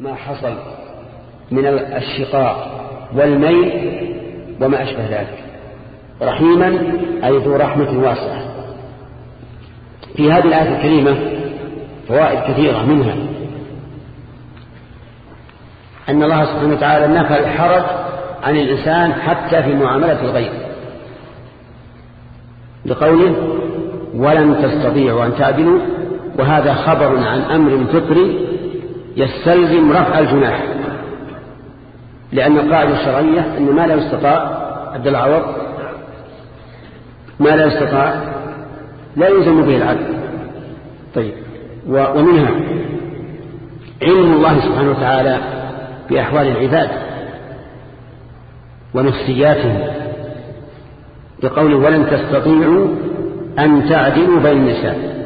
ما حصل من الشقاق والميل وما أشبه ذلك. رحيما أي ذو رحمة واسعة. في هذه الآية الكريمة فوائد كثيرة منها أن الله سبحانه وتعالى نفى الحرج عن الإنسان حتى في معاملة الغير لقوله ولن تستطيعوا أن تعدلوا وهذا خبر عن أمر فطري يستلزم رفع الجناح. لأن القاعدة الشرعية أن ما لا يستطاع عبد العوض ما لا يستطاع لا يلزم به العدل. طيب ومنها علم الله سبحانه وتعالى بأحوال العباد ونفسياتهم بقوله ولن تستطيعوا أن تعدلوا بين النساء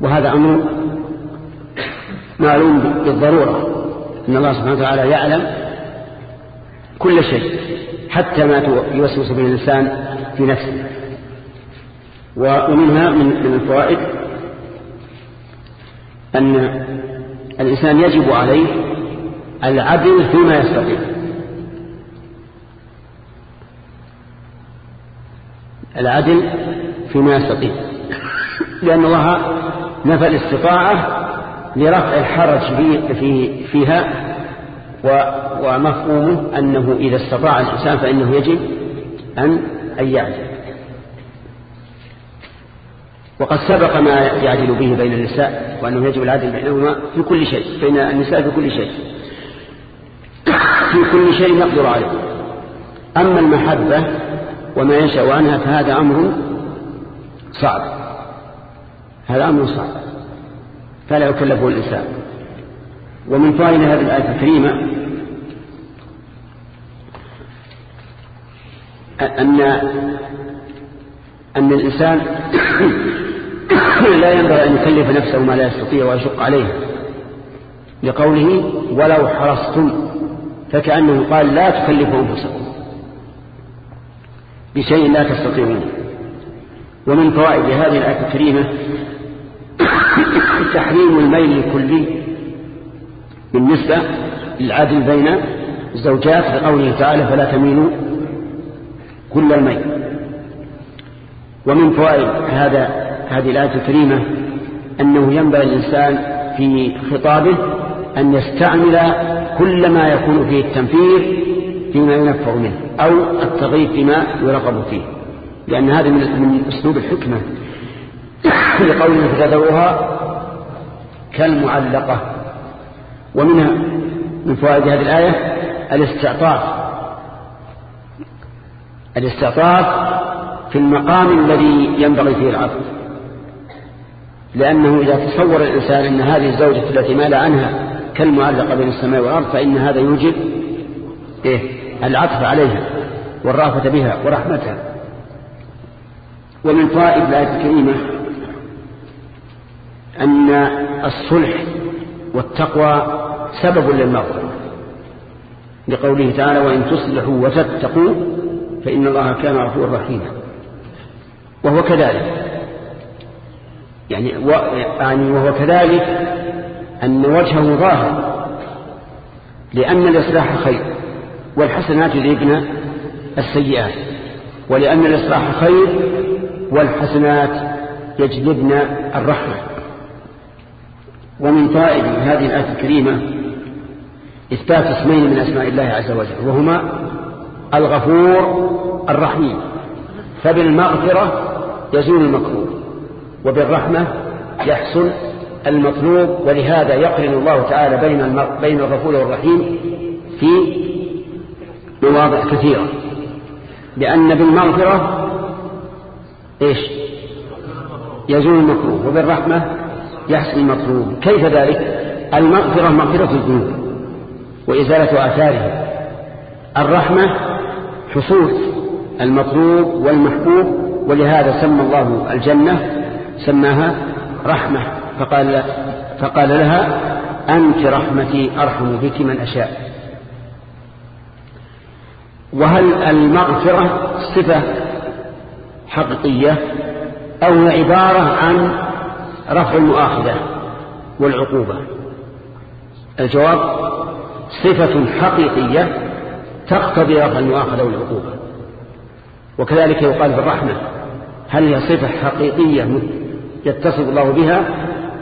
وهذا أمر معلوم بالضرورة إن الله سبحانه وتعالى يعلم كل شيء حتى ما يوسوس به الإنسان في نفسه. ومنها من الفوائد أن الإنسان يجب عليه العدل فيما يستطيع. العدل فيما يستطيع. لأن الله نفى الاستطاعة لرفع الحرج في في فيها ومفهومه أنه إذا استطاع الإنسان فإنه يجب أن أن يعدل. وقد سبق ما يعدل به بين النساء وأنه يجب العدل بينهما في كل شيء بين النساء في كل شيء. في كل شيء نقدر عليه. أما المحبة وما ينشأ عنها فهذا أمر صعب. هذا أمر صعب. فلا يكلفه الإنسان. ومن فائدة هذه الآية الكريمة أن أن الإنسان لا ينبغي أن يكلف نفسه ما لا يستطيع ويشق عليه لقوله ولو حرصتم فكأنه قال لا تكلفوا أنفسكم بشيء لا تستطيعون ومن فوائد هذه الآية الكريمة تحريم الميل الكلي بالنسبة للعدل بين الزوجات لقوله تعالى فلا تميلوا كل الميل. ومن فوائد هذا هذه الآية الكريمة أنه ينبغي الإنسان في خطابه أن يستعمل كل ما يكون فيه التنفير فيما ينفر منه أو التغيير فيما يرغب فيه لأن هذا من أسلوب الحكمة. لقوله فتذروها كالمعلقة. ومنها من فوائد هذه الآية الاستعطاف. الاستعطاف في المقام الذي ينبغي فيه العطف. لأنه إذا تصور الإنسان أن هذه الزوجة التي مال عنها كالمعلقة بين السماء والأرض فإن هذا يوجب إيه؟ العطف عليها والرافة بها ورحمتها. ومن فائد الآية الكريمة أن الصلح والتقوى سبب للمغفرة. لقوله تعالى وإن تصلحوا وتتقوا فإن الله كان غفورا رحيما. وهو كذلك. يعني. يعني وهو كذلك أن وجهه ظاهر لأن الإصلاح خير والحسنات يذهبن السيئات ولأن الإصلاح خير والحسنات يجلبن الرحمة. ومن فائد هذه الآية الكريمة إثبات اسمين من أسماء الله عز وجل وهما الغفور الرحيم. فبالمغفرة يزول المكروه وبالرحمة يحصل المطلوب ولهذا يقرن الله تعالى بين بين الغفور والرحيم في مواضع كثيرة. لأن بالمغفرة إيش؟ يزول المكروه وبالرحمة يحصل المطلوب. كيف ذلك؟ المغفرة مغفرة الذنوب وإزالة آثارها. الرحمة حصول المطلوب والمحبوب ولهذا سمى الله الجنة سماها رحمة. فقال, فقال لها أنت رحمتي أرحم بك من أشاء. وهل المغفرة صفة حقيقية أو عبارة عن رفع المؤاخذة والعقوبة. الجواب صفة حقيقية تقتضي رفع المؤاخذة والعقوبة. وكذلك يقال بالرحمة هل هي صفة حقيقية يتصف الله بها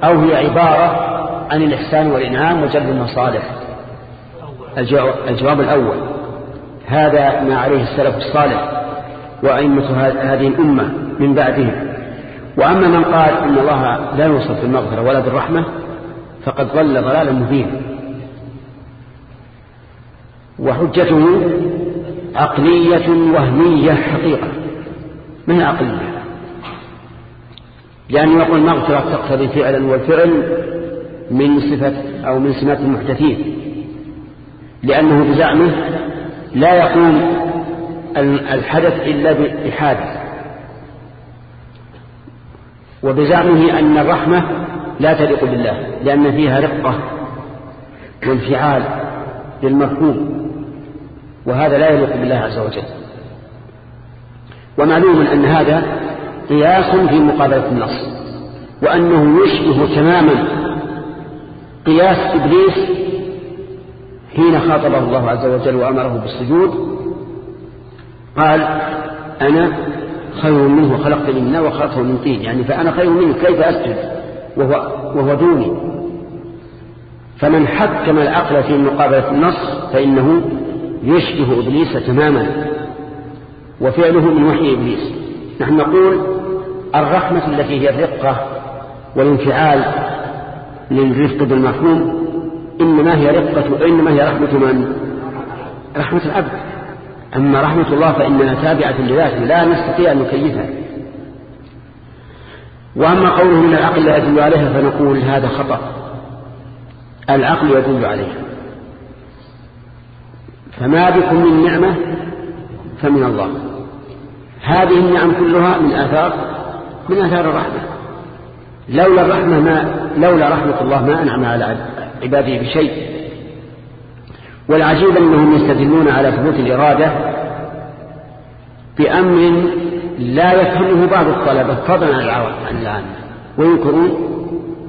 أو هي عبارة عن الإحسان والإنعام وجلب المصالح؟ الجواب الأول هذا ما عليه السلف الصالح وأئمة هذه الأمة من بعدهم. وأما من قال إن الله لا يوصف بالمغفرة ولا بالرحمة فقد ضل ضلالا مبينا. وحجته عقلية وهمية حقيقة. من عقلية لأنه يقول مغفرة تقتضي فعلا والفعل من صفة أو من سمات المحدثين. لأنه بزعمه لا يقوم الحدث إلا بحادث وبزعمه أن الرحمة لا تليق بالله لأن فيها رقة وانفعال للمفهوم وهذا لا يليق بالله عز وجل. ومعلوم أن هذا قياس في مقابلة النص وأنه يشبه تماما قياس إبليس حين خاطبه الله عز وجل وأمره بالسجود قال أنا خير منه خلقتني من نار وخلقته من طين. يعني فأنا خير منه كيف أسجد؟ وهو, وهو دوني. فمن حكم العقل في مقابلة النص فإنه يشبه إبليس تماما. وفعله من وحي إبليس. نحن نقول الرحمة التي هي الرقة والانفعال للرفق بالمفهوم إنما هي رقة إنما هي رحمة من؟ رحمة العبد. أما رحمة الله فإنها تابعة لذاته لا نستطيع أن نكيفها وأما قوله من العقل لا يدل عليها فنقول هذا خطأ. العقل يدل عليها. فما بكم من نعمة فمن الله. هذه النعم كلها من آثار من آثار الرحمة. لولا الرحمة ما لولا رحمة الله ما أنعم على عباده بشيء. والعجيب أنهم يستدلون على ثبوت الإرادة بأمر لا يفهمه بعض الطلبة فضلا عن العامة. وينكرون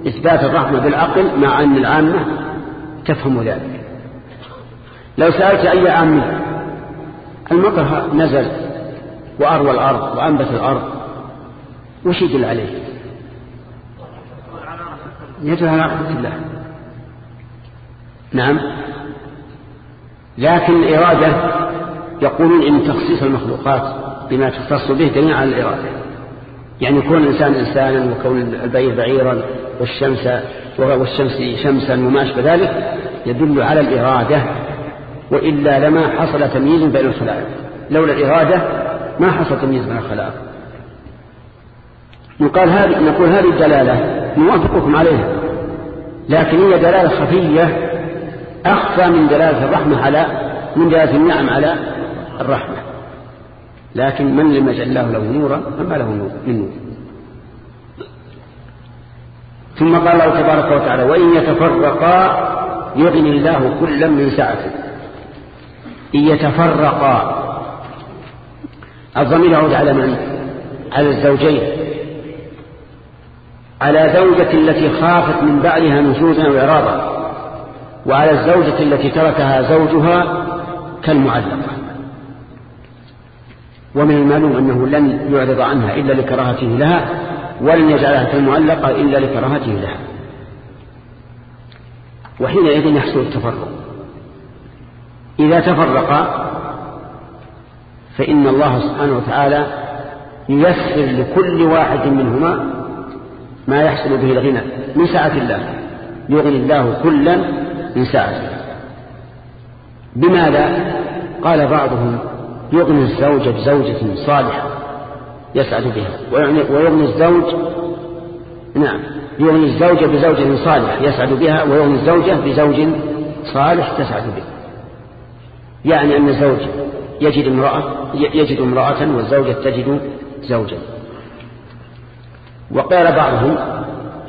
إثبات الرحمة بالعقل مع أن العامة تفهم ذلك. لو سألت أي عامي المطر نزل وأروى الأرض وأنبت الأرض وش يدل عليه؟ يدل على رحمة الله. نعم؟ لكن الإرادة يقولون إن تخصيص المخلوقات بما تختص به دليل على الإرادة. يعني كون الإنسان إنسانا وكون البعير بعيرا والشمس والشمس شمسا وما أشبه ذلك يدل على الإرادة وإلا لما حصل تمييز بين الخلائق. لولا الإرادة ما حصل تمييز بين الخلائق. يقال هذه نقول هذه الدلالة نوافقكم عليها لكن هي دلالة خفية أخفى من دلالة الرحمة على من دلالة النعم على الرحمة. لكن من لم يجعل الله له نورا فما له نور من نور. ثم قال الله تبارك وتعالى وإن يتفرقا يغني الله كلا من سعته إن يتفرقا الضمير يعود على من؟ على الزوجين. على زوجة التي خافت من بعدها نشوزا وإرابا وعلى الزوجة التي تركها زوجها كالمعلقة. ومن المعلوم أنه لن يعرض عنها إلا لكراهته لها ولن يجعلها كالمعلقة إلا لكراهته لها. وحينئذ يحصل التفرق. إذا تفرق فإن الله سبحانه وتعالى ييسر لكل واحد منهما ما يحصل به الغنى من سعة الله. يغني الله كلا من سعته بماذا؟ قال بعضهم يغني الزوج بزوجة صالحة يسعد بها. ويغني الزوج نعم يغني الزوجة بزوجة صالح يسعد بها ويغني الزوجة بزوج صالح تسعد به. يعني أن الزوج يجد امرأة يجد امرأة والزوجة تجد زوجا. وقال بعضهم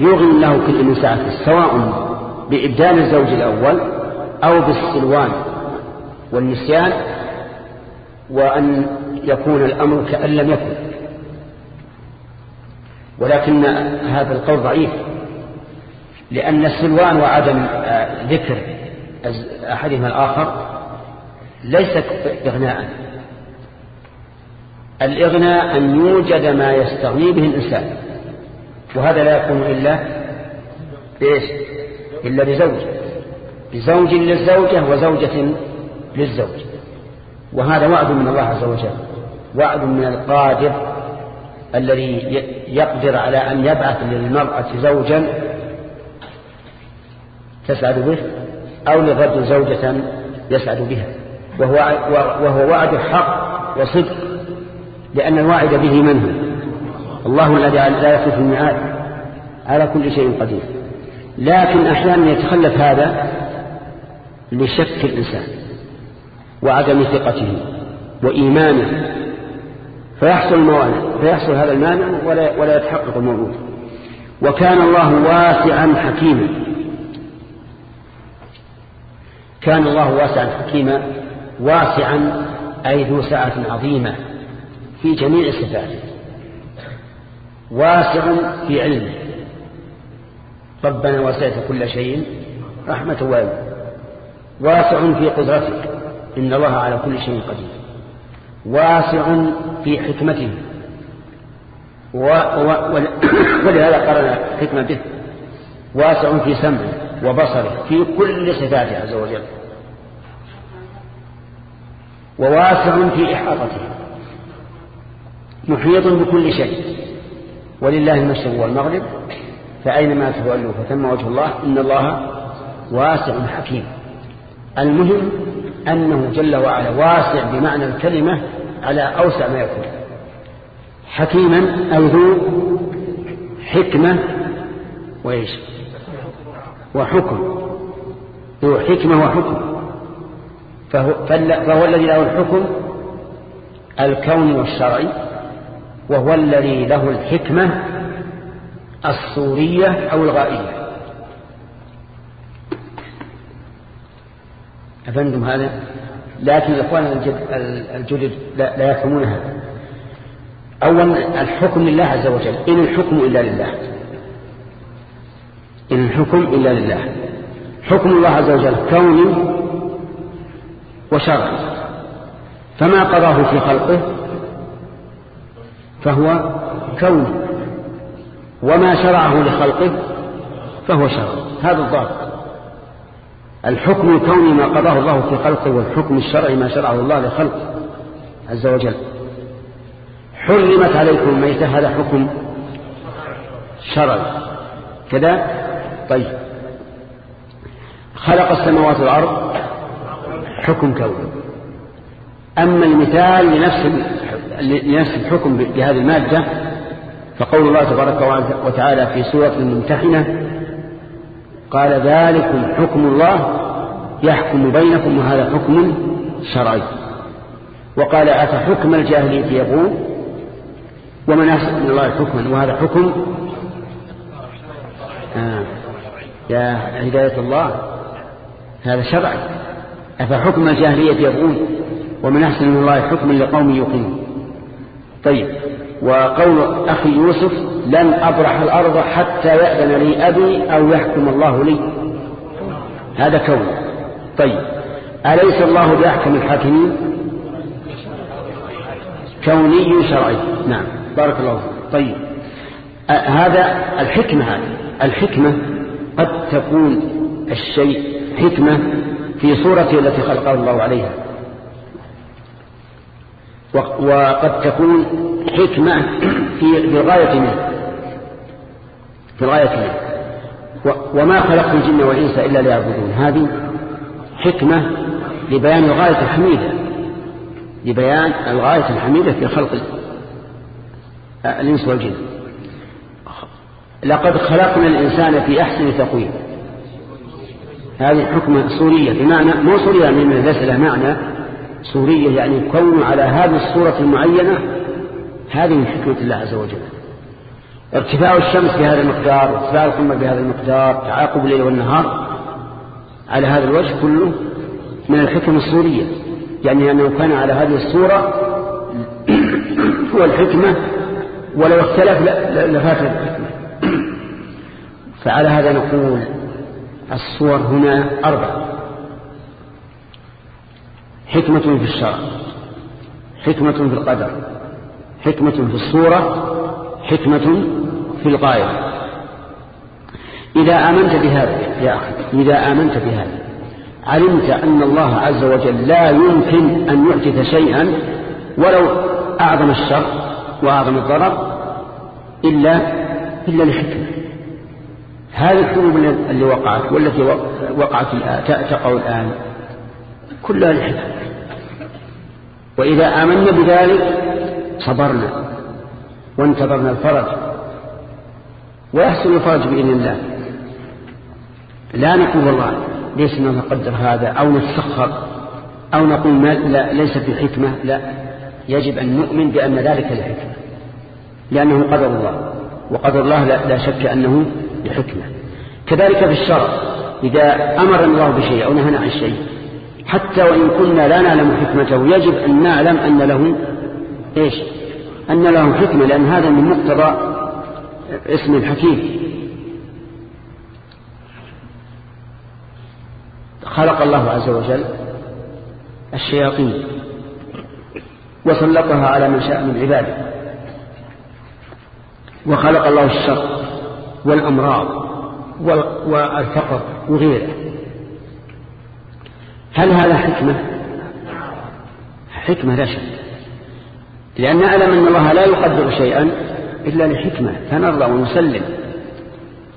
يغني الله كل من سعته سواء بإبدال الزوج الأول أو بالسلوان والنسيان وأن يكون الأمر كأن لم يكن. ولكن هذا القول ضعيف لأن السلوان وعدم آه، ذكر أحدهما الآخر ليست إغناء. الإغناء أن يوجد ما يستغني به الإنسان وهذا لا يكون إلا إيش إلا بزوج بزوج للزوجة وزوجة للزوج. وهذا وعد من الله عز وجل وعد من القادر الذي يقدر على أن يبعث للمرأة زوجا تسعد به أو للرجل زوجة يسعد بها. وهو, وهو وعد حق وصدق لأن الواعد به من هو الله الذي لا يخلف الميعاد على كل شيء قدير. لكن أحيانا يتخلف هذا لشك الإنسان وعدم ثقته وإيمانه فيحصل الموانع فيحصل هذا المانع ولا, ولا يتحقق الموعود وكان الله واسعا حكيما. كان الله واسعا حكيما واسعا أي ذو سعة عظيمة في جميع صفاته. واسع في علمه. ربنا وسعت كل شيء رحمة وعلم واسع في قدرته. إن الله على كل شيء قدير. واسع في حكمته. و... و... ولهذا قرن حكمة به. واسع في سمعه وبصره في كل صفاته عز وجل. وواسع في إحاطته. محيط بكل شيء. ولله المشرق والمغرب فأينما تولوا فتم وجه الله إن الله واسع حكيم. المهم أنه جل وعلا واسع بمعنى الكلمة على أوسع ما يكون. حكيما أو ذو حكمة وإيش؟ وحكم. ذو حكمة وحكم. فهو, فهو الذي له الحكم الكوني والشرعي وهو الذي له الحكمة الصورية أو الغائية أفندم هذا؟ لكن الإخوان الجدد لا, لا يفهمون هذا. أولا الحكم لله عز وجل. إن الحكم إلا لله. إن الحكم إلا لله. حكم الله عز وجل كوني وشرعي فما قضاه في خلقه فهو كوني وما شرعه لخلقه فهو شرع. هذا الضابط الحكم الكوني ما قضاه الله في خلقه والحكم الشرعي ما شرعه الله لخلقه عز وجل. حرمت عليكم الميتة هذا حكم شرعي. كذا؟ طيب. خلق السماوات والأرض حكم كوني. أما المثال لنفس لنفس الحكم بهذه المادة فقول الله تبارك وتعالى في سورة الممتحنة قال ذلكم حكم الله يحكم بينكم وهذا حكم شرعي. وقال أفحكم الجاهلية يبغون؟ ومن أحسن من الله حكما وهذا حكم آه. يا هداية الله هذا شرعي أفحكم الجاهلية يبغون؟ ومن أحسن من الله حكما لقوم يقيمون طيب. وقول أخي يوسف لن أبرح الأرض حتى يأذن لي أبي أو يحكم الله لي. هذا كون. طيب. أليس الله بأحكم الحاكمين؟ كوني شرعي. نعم. بارك الله طيب. هذا الحكمة هذه. الحكمة قد تكون الشيء حكمة في صورته التي خلقه الله عليها. وقد تكون حكمة في الغاية منه في الغاية منه وما خلقت الجن والإنس إلا ليعبدون. هذه حكمة لبيان الغاية الحميدة. لبيان الغاية الحميدة في خلق الإنس والجن. لقد خلقنا الإنسان في أحسن تقويم. هذه حكمة سورية. بمعنى مو سورية من لها معنى. سورية يعني كون على هذه الصورة المعينة هذه حكمة الله عز وجل. ارتفاع الشمس بهذا المقدار ارتفاع القمة بهذا المقدار تعاقب الليل والنهار على هذا الوجه كله من الحكم الصورية يعني أنه كان على هذه الصورة هو الحكمة ولو اختلف لفات الحكمة. فعلى هذا نقول الصور هنا أربع حكمة في الشرع حكمة في القدر حكمة في الصورة حكمة في الغاية. إذا آمنت بهذا يا أخي إذا آمنت بهذا علمت أن الله عز وجل لا يمكن أن يحدث شيئا ولو أعظم الشر وأعظم الضرر إلا إلا لحكمة هذه الحروب اللي وقعت والتي وقعت تقع الآن كلها لحكمة. وإذا آمنا بذلك صبرنا وانتظرنا الفرج ويحصل الفرج بإذن الله. لا نقول والله ليس نقدر هذا أو نتسخر أو نقول ما لا ليس في حكمة لا. يجب أن نؤمن بأن ذلك لحكمة لأنه قدر الله وقدر الله لا, لا شك أنه لحكمة كذلك في الشرع إذا أمر الله بشيء أو نهنا عن شيء حتى وإن كنا لا نعلم حكمته. يجب أن نعلم أن له إيش؟ أن له حكمة لأن هذا من مقتضى اسم الحكيم. خلق الله عز وجل الشياطين وسلطها على من شاء من عباده. وخلق الله الشر والأمراض والفقر وغيره. هل هذا حكمة؟ حكمة لا شك. لأن نعلم أن الله لا يقدر شيئا إلا لحكمة فنرضى ونسلم.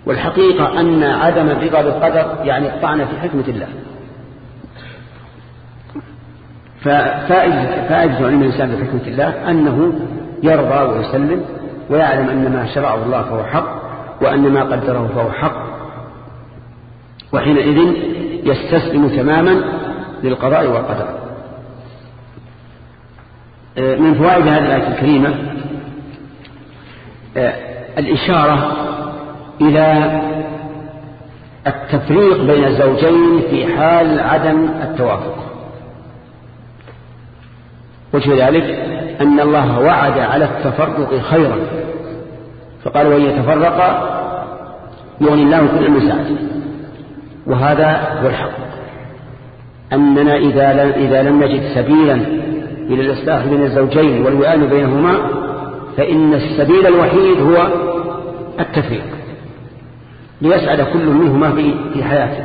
والحقيقة أن عدم الرضا بالقدر يعني الطعن في حكمة الله. ففائدة فائدة علم الإنسان بحكمة الله أنه يرضى ويسلم ويعلم أن ما شرعه الله فهو حق وأن ما قدره فهو حق. وحينئذ يستسلم تماما للقضاء والقدر. آه، من فوائد هذه الآية الكريمة آه، الإشارة إلى التفريق بين الزوجين في حال عدم التوافق. وجه ذلك أن الله وعد على التفرق خيرا. فقال وإن يتفرق يغني الله كل سعته وهذا هو الحق. أننا إذا إذا لم نجد سبيلا إلى الإصلاح بين الزوجين والوئام بينهما فإن السبيل الوحيد هو التفريق ليسعد كل منهما في حياته.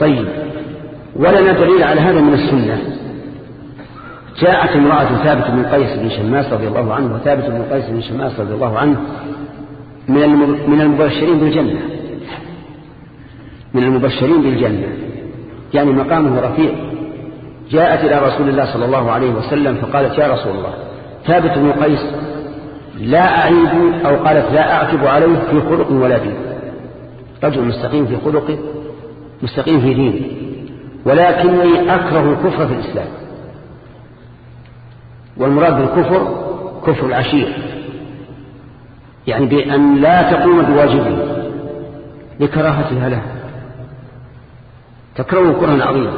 طيب ولنا دليل على هذا من السنة. جاءت امرأة ثابت بن قيس بن شماس رضي الله عنه وثابت بن قيس بن شماس رضي الله عنه من المبشرين بالجنة. من المبشرين بالجنة. يعني مقامه رفيع جاءت إلى رسول الله صلى الله عليه وسلم فقالت يا رسول الله ثابت بن قيس لا أعيب أو قالت لا أعتب عليه في خلق ولا دين. رجل مستقيم في خلقه مستقيم في دينه ولكني أكره الكفر في الإسلام. والمراد بالكفر كفر العشير. يعني بأن لا تقوم بواجبه لكراهتها له. تكره كرها عظيما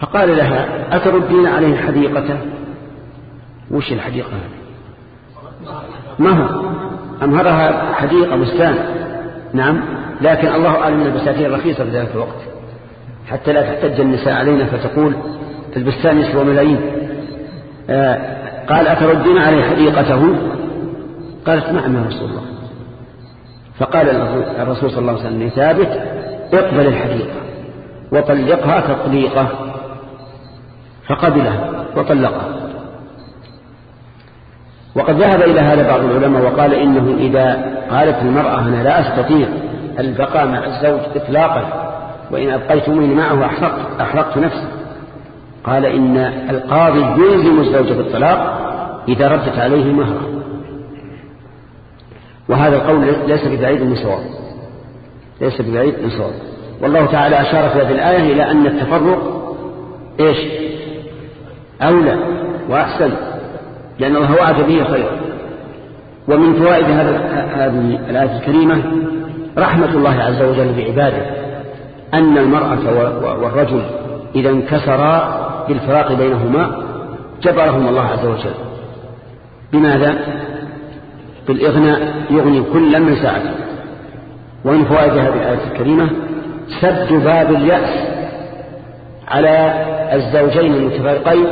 فقال لها أتردين عليه حديقته وش الحديقة؟ ما هو؟ أمهرها حديقة بستان؟ نعم لكن الله أعلم البساتين رخيصة في ذلك الوقت. حتى لا تحتج النساء علينا فتقول البستان يسوى ملايين. آه قال أتردين عليه حديقته؟ قالت نعم يا رسول الله. فقال الرسول صلى الله عليه وسلم ثابت اقبل الحديقة وطلقها تطليقة فقبلها وطلقها وقد ذهب إلى هذا بعض العلماء وقال إنه إذا قالت المرأة أنا لا أستطيع البقاء مع الزوج إطلاقا وإن أبقيتموني معه أحرقت, أحرقت نفسي. قال إن القاضي يلزم الزوجة بالطلاق إذا ردت عليه مهرا وهذا القول ليس ببعيد من ليس ببعيد من صواب. والله تعالى أشار في هذه الآية إلى أن التفرق إيش؟ أولى وأحسن لأن الله وعد به خيرا ومن فوائد هذه الآية الكريمة رحمة الله عز وجل بعباده أن المرأة والرجل إذا انكسرا بالفراق بينهما جبرهم الله عز وجل. بماذا؟ بالإغناء يغني كلا من ساعته. ومن فوائد هذه الآية الكريمة سد باب اليأس على الزوجين المتفرقين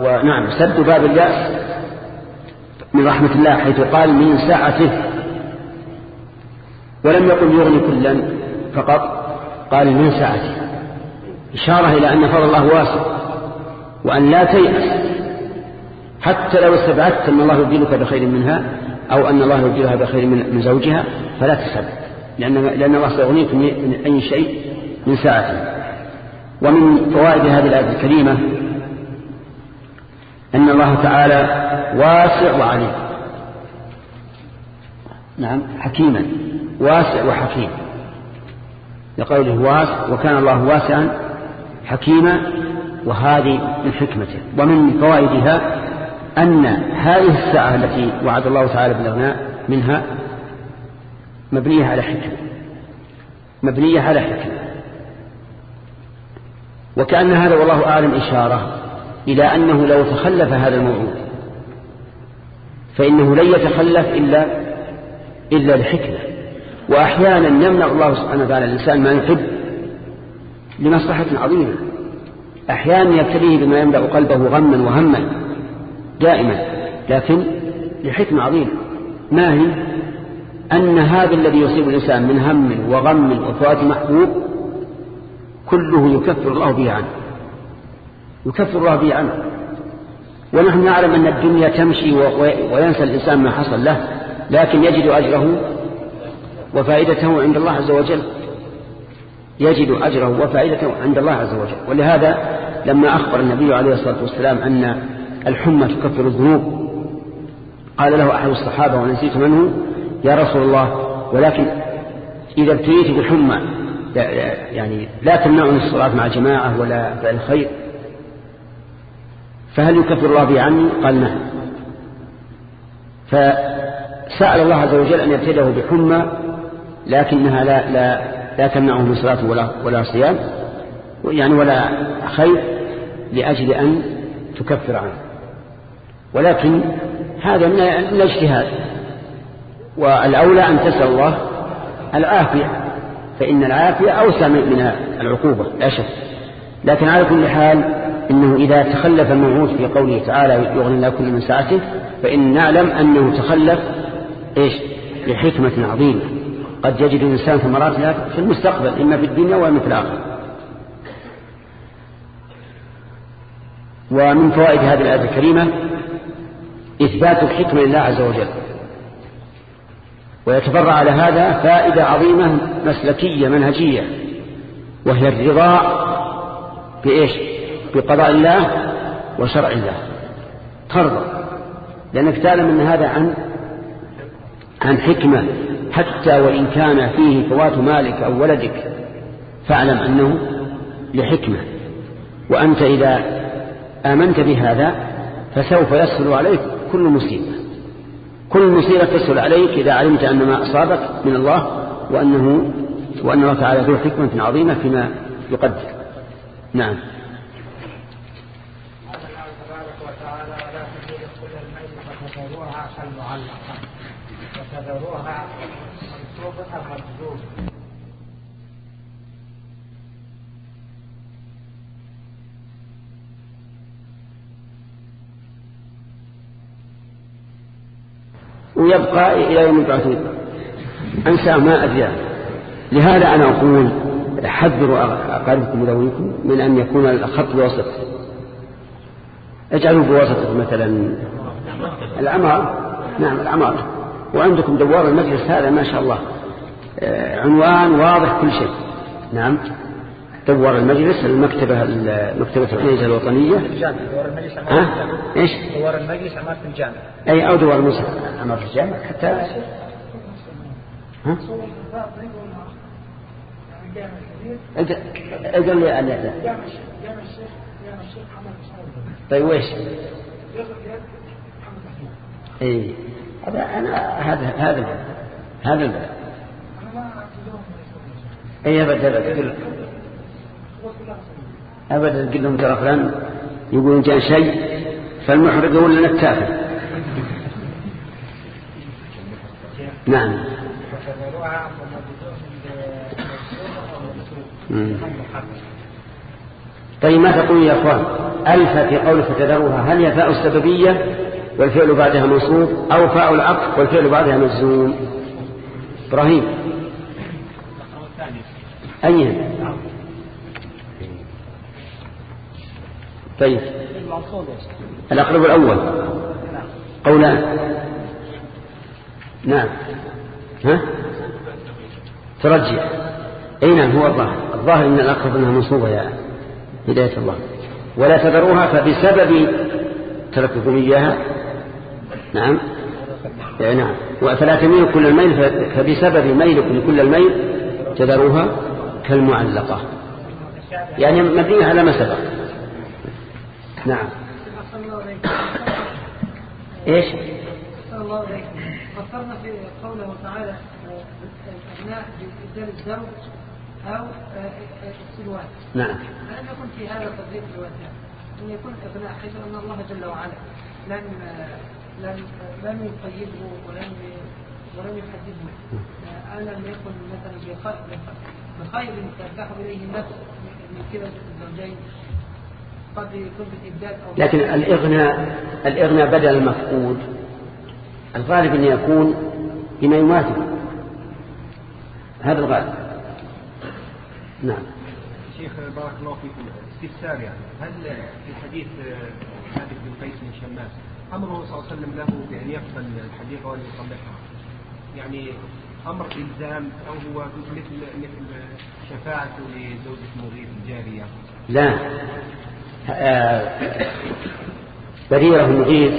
ونعم سد باب اليأس من رحمة الله حيث قال من سعته. ولم يقل يغني كلا فقط قال من سعته. إشارة إلى أن فضل الله واسع وأن لا تيأس حتى لو استبعدت أن الله يبدلك بخير منها أو أن الله يبدلها بخير من زوجها فلا تسأل. لأن, لأن الله سيغنيك من أي شيء من ساعته. ومن فوائد هذه الآية الكريمة أن الله تعالى واسع وعليم. نعم حكيما. واسع وحكيم. لقوله واسع وكان الله واسعا حكيما وهذه من حكمته. ومن فوائدها أن هذه الساعة التي وعد الله تعالى بالأغناء منها مبنية على حكمة. مبنية على حكمة. وكأن هذا والله أعلم إشارة إلى أنه لو تخلف هذا الموعود فإنه لن يتخلف إلا إلا لحكمة وأحيانا يمنع الله سبحانه وتعالى الإنسان ما يحب لمصلحة عظيمة. أحيانا يبتليه بما يملأ قلبه غما وهما. دائما لكن لحكمة عظيمة. ما هي؟ أن هذا الذي يصيب الإنسان من هم وغم وفوات محبوب كله يكفر الله به عنه. يكفر الله به عنه. ونحن نعلم أن الدنيا تمشي وينسى الإنسان ما حصل له لكن يجد أجره وفائدته عند الله عز وجل. يجد أجره وفائدته عند الله عز وجل. ولهذا لما أخبر النبي عليه الصلاة والسلام أن الحمى تكفر الذنوب. قال له أحد الصحابة ونسيت منه يا رسول الله ولكن إذا ابتليت بالحمى يعني لا تمنعني الصلاة مع جماعة ولا فعل خير. فهل يكفر الله بي عني؟ قال نعم. فسأل الله عز وجل أن يبتله بحمى لكنها لا, لا, لا تمنعه من صلاة ولا, ولا صيام يعني ولا خير لأجل أن تكفر عنه. ولكن هذا من الاجتهاد. والأولى أن تسأل الله العافية فإن العافية أوسع من العقوبة لا شك. لكن على كل حال إنه إذا تخلف الموعود في قوله تعالى يغني الله كل من ساعته فإن نعلم أنه تخلف إيش؟ لحكمة عظيمة. قد يجد الإنسان ثمراتها في المستقبل إما في الدنيا وإما في الآخرة. ومن فوائد هذه الآية الكريمة إثبات الحكمة لله عز وجل. ويتفرع على هذا فائدة عظيمة مسلكية منهجية وهي الرضا بإيش؟ بقضاء الله وشرع الله. ترضى. لأنك تعلم أن هذا عن عن حكمة. حتى وإن كان فيه فوات مالك أو ولدك فاعلم أنه لحكمة. وأنت إذا آمنت بهذا فسوف يسهل عليك كل مصيبة. كل مصيبة تسهل عليك إذا علمت أن ما أصابك من الله وأنه وأن الله تعالى ذو حكمة عظيمة فيما يقدر. نعم. وتذروها منصوبة ويبقى إلى يوم يبعثون أنسى ما أدري. لهذا أنا أقول حذروا أقاربكم وذويكم من أن يكون الخط بوسط اجعلوا بوسط مثلا. العمار نعم العمار وعندكم دوار المجلس هذا ما شاء الله. آه، عنوان واضح كل شيء. نعم. دوار المجلس المكتبة مكتبة الكنيسة الوطنية. دوار المجلس ها؟ إيش؟ دوار المجلس عمارة الجامع. أي أو دوار المجلس. عمارة الجامع حتى ها؟ انت قل لي الشيخ محمد طيب ويش؟ اي هذا أنا هذا هذا هذا. اي ابدا ابدا أبدا قل لهم ترى فلان يقولون جاء شيء فالمحرق يقول لنا التافه. نعم. طيب ما تقول يا إخوان؟ ألف في قول فتذروها. هل هي فاء السببية والفعل بعدها منصوب أو فاء العطف والفعل بعدها مجزوم؟ إبراهيم. اي طيب الأقرب الأول. قولان نعم. ها؟ ترجع. أي نعم هو الظاهر. الظاهر إن الأقرب إنها منصوبة يا هداية الله. ولا تذروها فبسبب ترككم إياها. نعم. يعني نعم. فلا تميل كل الميل فبسبب ميلكم كل الميل تذروها كالمعلقة. يعني مبنية على ما سبق. نعم. إيش؟ الله عليكم فكرنا في قوله تعالى الأبناء بإبدال الزوج أو السلوان نعم. ألم يكن في هذا تضييق الوجه أن يكون الأبناء حيث أن الله جل وعلا. لم لم لم يقيده ولم ولم يحدده ألم يكن مثلا بخير ترتاح إليه النفس من كلا الزوجين قد يكون بالإبدال أو لكن الإغناء الإغناء بدل المفقود. الغالب أن يكون بما يماثل. هذا الغالب. نعم. شيخ بارك الله فيكم. استفسار يعني. هل في حديث حادث بن قيس بن شماس امره صلى الله عليه وسلم له بأن يقبل الحديقه وأن يصلحها؟ يعني أمر إلزام أو هو مثل مثل شفاعته لزوجة مغيث الجاريه لا. بريرة المغيث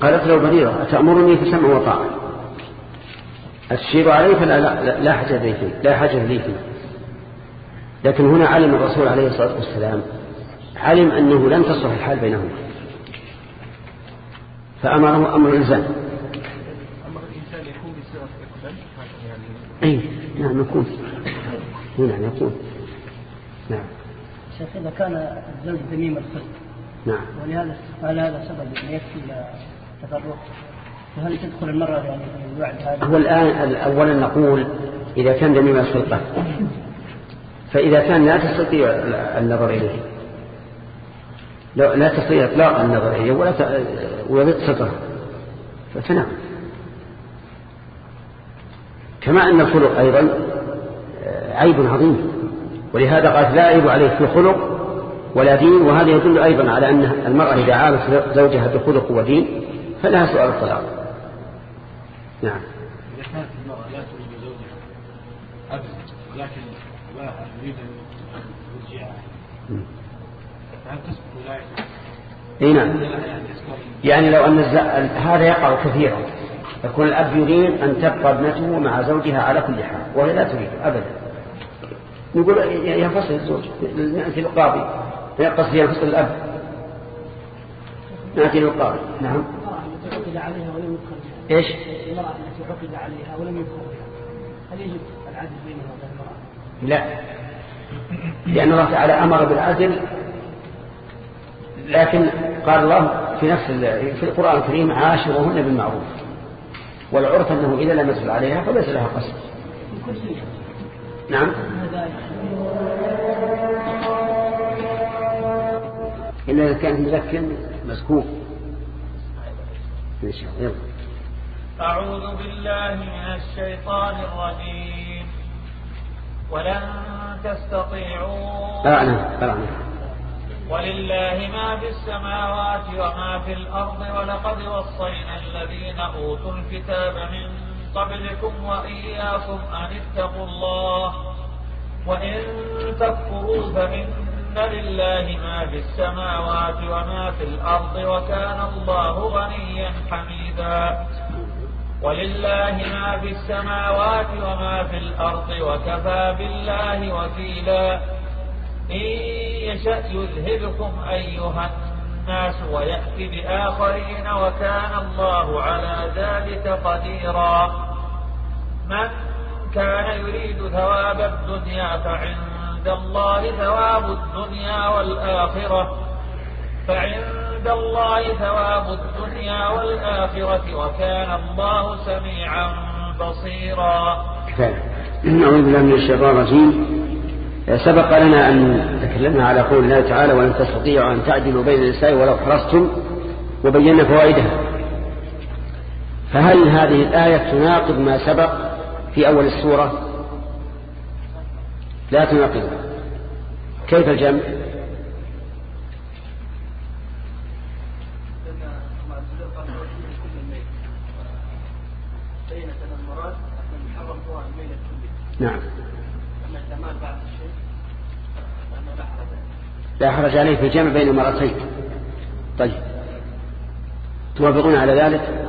قالت له بريرة أتأمرني؟ فسمع وطاعة الشير عليه فلا لا, لا حاجة لي فيه لا حاجة لي فيه. لكن هنا علم الرسول عليه الصلاة والسلام علم أنه لن تصلح الحال بينهما. فأمره أمر الإنسان أمر الإنسان يكون بصيغة إقبال؟ يعني أي نعم يكون. نعم يكون. نعم. شيخ إذا كان الزوج ذميم الخلق نعم. ولهذا هذا سبب يكفي التفرق وهل تدخل المرأة يعني في الوعد هذا؟ هو الآن أولا نقول إذا كان ذميم الخلقة فإذا كان لا تستطيع النظر إليه. لا تستطيع إطلاق النظر إليه ولا ويضيق صدره. فنعم كما أن الخلق أيضا عيب عظيم. ولهذا قالت لا عيب عليه في خلق ولا دين وهذا يدل أيضا على أن المرأة إذا عالت زوجها بخلق ودين فلها سؤال الطلاق. نعم. إذا كانت المرأة لا تريد زوجها أبدا لكن لا يريد أن يرجعها فهل ولايته؟ إي نعم. يعني لو أن هذا يقع كثيرا. يكون الأب يريد أن تبقى ابنته مع زوجها على كل حال وهي لا تريد أبدا. نقول ينفصل الزوج نأتي للقاضي قصد ينفصل الأب. نأتي للقاضي نعم. عقد عليها ولم يدخل بها. إيش؟ المرأة التي عقد عليها ولم بها. هل يجب العدل بينها وبين المرأة؟ لا. لأن الله تعالى أمر بالعدل لكن قال الله في نفس في القرآن الكريم عاشرهن بالمعروف. والعرف أنه إذا لم يدخل عليها فليس لها قصد. نعم. إلا إذا كان مذكر مزكوك إن شاء الله أعوذ بالله من الشيطان الرجيم. ولن تستطيعوا أعلم ولله ما في السماوات وما في الأرض ولقد وصينا الذين أوتوا الكتاب من قبلكم وإياكم أن اتقوا الله وإن تكفروا فإن لله ما في السماوات وما في الأرض وكان الله غنيا حميدا ولله ما في السماوات وما في الأرض وكفى بالله وكيلا إن يشأ يذهبكم أيها الناس ويأتي بآخرين وكان الله على ذلك قديرا من كان يريد ثواب الدنيا فعند الله ثواب الدنيا والآخرة. فعند عند الله ثواب الدنيا والآخرة وكان الله سميعا بصيرا. أعوذ بالله من الشيطان الرجيم. سبق لنا أن تكلمنا على قول الله تعالى ولن تستطيعوا أن تعدلوا بين النساء ولو حرصتم وبينا فوائدها. فهل هذه الآية تناقض ما سبق؟ في أول السورة؟ لا تناقضها. كيف الجمع؟ نعم. لا حرج عليه في جمع بين المرتين طيب. توافقون على ذلك؟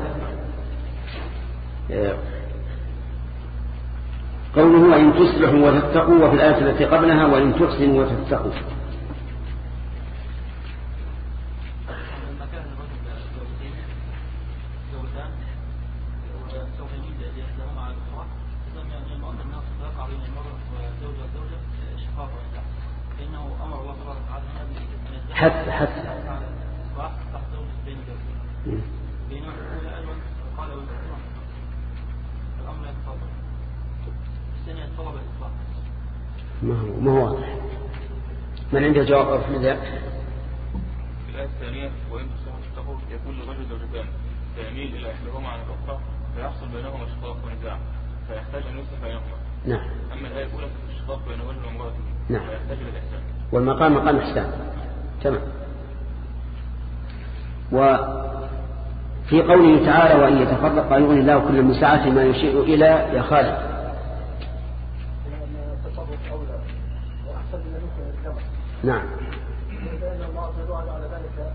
قوله وإن تصلحوا وتتقوا وفي الآية التي قبلها وإن تحسنوا وتتقوا. حتى حتى ما هو ما هو واضح من عنده جواب ذا في الآية الثانية وإن تصلحوا تتقوا يكون للرجل زوجتان فيميل إلى إحداهما عن الأخرى فيحصل بينهما شقاق ونزاع فيحتاج أن يصلح بينهما نعم. أما الآية الأولى فالشقاق بين رجل وامرأته نعم. فيحتاج إلى الإحسان. والمقام مقام إحسان. تمام. وفي قوله تعالى وأن يتفرق يغني الله كل من سعة ما يشير إلى يا خالد التصرف اولى واحسن من يمكن الجمع نعم. لأن الله على ذلك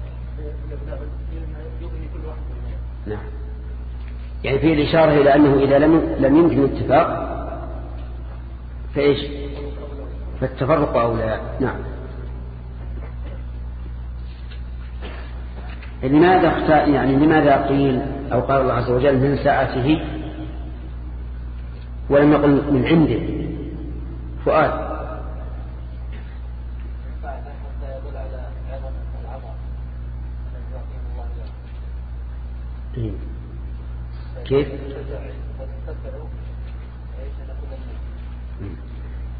كل واحد نعم. يعني فيه الإشارة إلى أنه إذا لم لم يمكن الاتفاق فإيش؟ فالتفرق أولى. نعم. لماذا اخت- يعني لماذا قيل أو قال الله عز وجل من ساعته ولم يقل من عنده؟ فؤاد إيه. كيف؟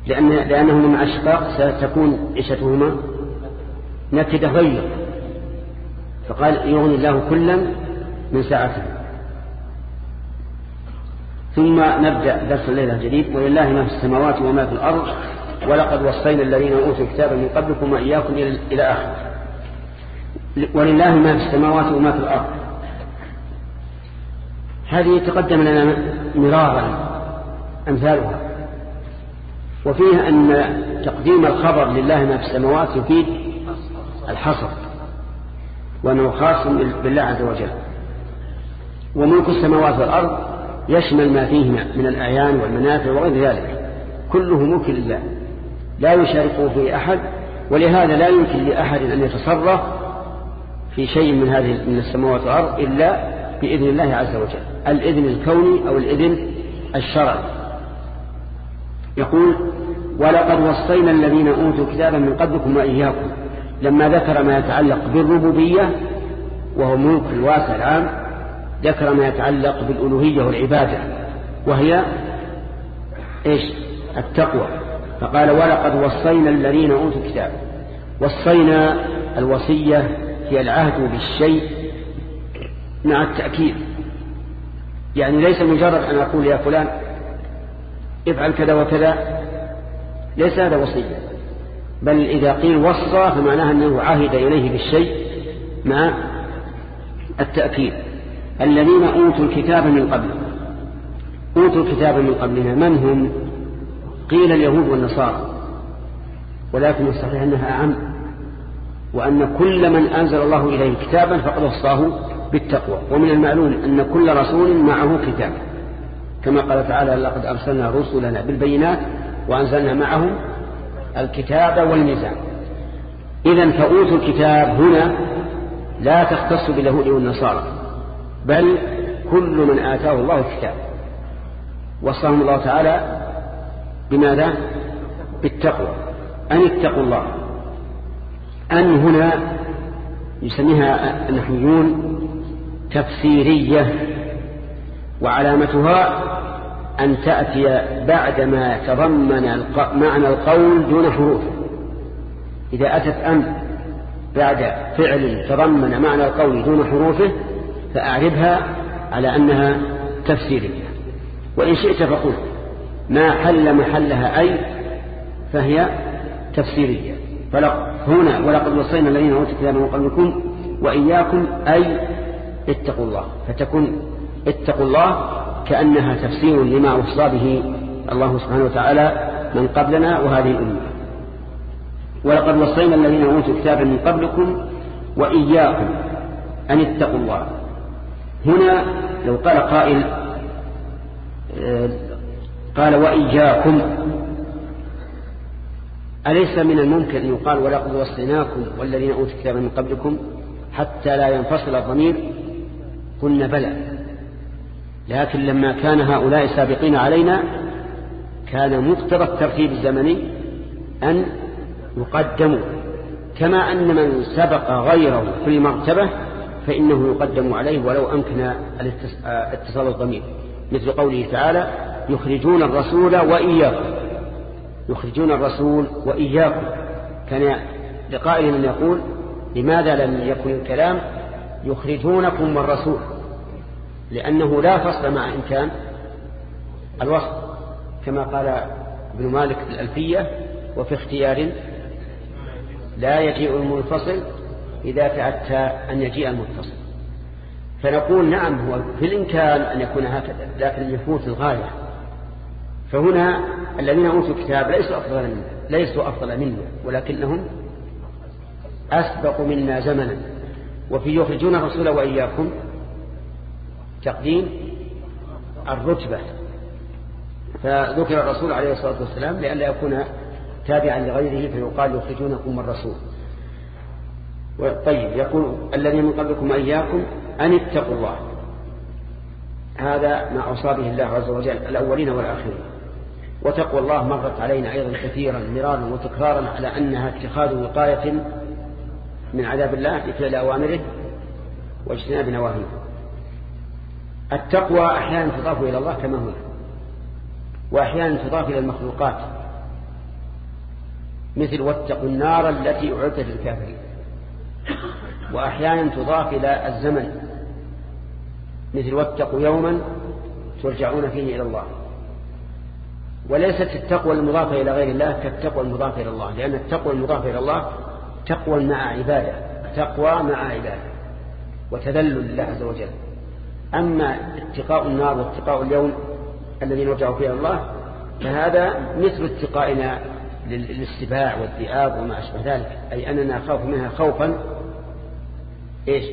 لأن لأنهما مع الشقاق ستكون عيشتهما نكدة غير فقال يغني الله كلا من ساعته. ثم نبدأ درس الليلة الجديد. ولله ما في السماوات وما في الأرض ولقد وصينا الذين أوتوا الكتاب من قبلكم وإياكم إلى آخر ولله ما في السماوات وما في الأرض. هذه تقدم لنا مرارا أمثالها. وفيها أن تقديم الخبر لله ما في السماوات يفيد الحصر وأنه خاص بالله عز وجل. وملك السماوات والأرض يشمل ما فيهما من الأعيان والمنافع وغير ذلك. كله ملك لله لا يشاركه فيه أحد ولهذا لا يمكن لأحد أن يتصرف في شيء من هذه من السماوات والأرض إلا بإذن الله عز وجل. الإذن الكوني أو الإذن الشرعي. يقول ولقد وصينا الذين أوتوا كتابا من قبلكم وإياكم لما ذكر ما يتعلق بالربوبية وهو ملك الواسع العام ذكر ما يتعلق بالألوهية والعبادة وهي إيش؟ التقوى. فقال ولقد وصينا الذين أوتوا الكتاب. وصينا الوصية هي العهد بالشيء مع التأكيد. يعني ليس مجرد أن أقول يا فلان افعل كذا وكذا ليس هذا وصية. بل إذا قيل وصى فمعناها أنه عهد إليه بالشيء مع التأكيد. الذين أوتوا الكتاب من قبل أوتوا الكتاب من قبلنا من هم؟ قيل اليهود والنصارى. ولكن الصحيح أنها أعم وأن كل من أنزل الله إليه كتابا فقد وصاه. بالتقوى. ومن المعلوم أن كل رسول معه كتاب. كما قال تعالى لقد أرسلنا رسلنا بالبينات وأنزلنا معهم الكتاب والميزان. إذا فأوتوا الكتاب هنا لا تختص باليهود والنصارى بل كل من آتاه الله الكتاب. وصاهم الله تعالى بماذا؟ بالتقوى. أن اتقوا الله. أن هنا يسميها النحويون تفسيرية وعلامتها أن تأتي بعدما تضمن معنى القول دون حروف. إذا أتت أن بعد فعل تضمن معنى القول دون حروفه فأعربها على أنها تفسيرية. وإن شئت فقل ما حل محلها أي فهي تفسيرية. هنا ولقد وصينا الذين أوتوا الكتاب من قبلكم وإياكم أي اتقوا الله. فتكون اتقوا الله كأنها تفسير لما وصى به الله سبحانه وتعالى من قبلنا وهذه الأمة. ولقد وصينا الذين أوتوا الكتاب من قبلكم وإياكم أن اتقوا الله. هنا لو قال قائل آه، قال وإياكم. أليس من الممكن أن يقال ولقد وصيناكم والذين أوتوا الكتاب من قبلكم حتى لا ينفصل الضمير قلنا بلى. لكن لما كان هؤلاء سابقين علينا كان مقتضى الترتيب الزمني أن يقدموا. كما أن من سبق غيره في المرتبة فإنه يقدم عليه ولو أمكن اتصال الضمير. مثل قوله تعالى يخرجون الرسول وإياكم. يخرجون الرسول وإياكم. كان لقائل من يقول لماذا لم يكن الكلام يخرجونكم والرسول لأنه لا فصل مع إمكان الوصل كما قال ابن مالك في الألفية وفي اختيار لا يجيء المنفصل إذا تعدت أن يجيء المتصل. فنقول نعم هو في الإمكان أن يكون هكذا لكن يفوت الغاية. فهنا الذين أوتوا الكتاب ليسوا أفضل منا ليسوا أفضل منا ولكنهم أسبق منا زمنا. وفي يخرجون الرسول وإياكم تقديم الرتبة. فذكر الرسول عليه الصلاة والسلام لئلا يكون تابعا لغيره فيقال يخرجونكم الرسول. طيب يقول الذين من قبلكم أياكم أن اتقوا الله. هذا ما أوصى به الله عز وجل الأولين والآخرين. وتقوى الله مرت علينا أيضا كثيرا مرارا وتكرارا على أنها اتخاذ وقاية من عذاب الله لفعل أوامره واجتناب نواهيه. التقوى أحيانا تضاف إلى الله كما هنا. وأحيانا تضاف إلى المخلوقات. مثل واتقوا النار التي أعدت للكافرين. وأحيانا تضاف إلى الزمن. مثل واتقوا يوما ترجعون فيه إلى الله. وليست التقوى المضافة إلى غير الله كالتقوى المضافة إلى الله. لأن التقوى المضافة إلى الله تقوى مع عبادة. تقوى مع عبادة. وتذلل لله عز وجل. أما اتقاء النار واتقاء اليوم الذي نرجع فيه الله فهذا مثل اتقائنا للسباع والذئاب وما أشبه ذلك أي أننا نخاف منها خوفا إيش؟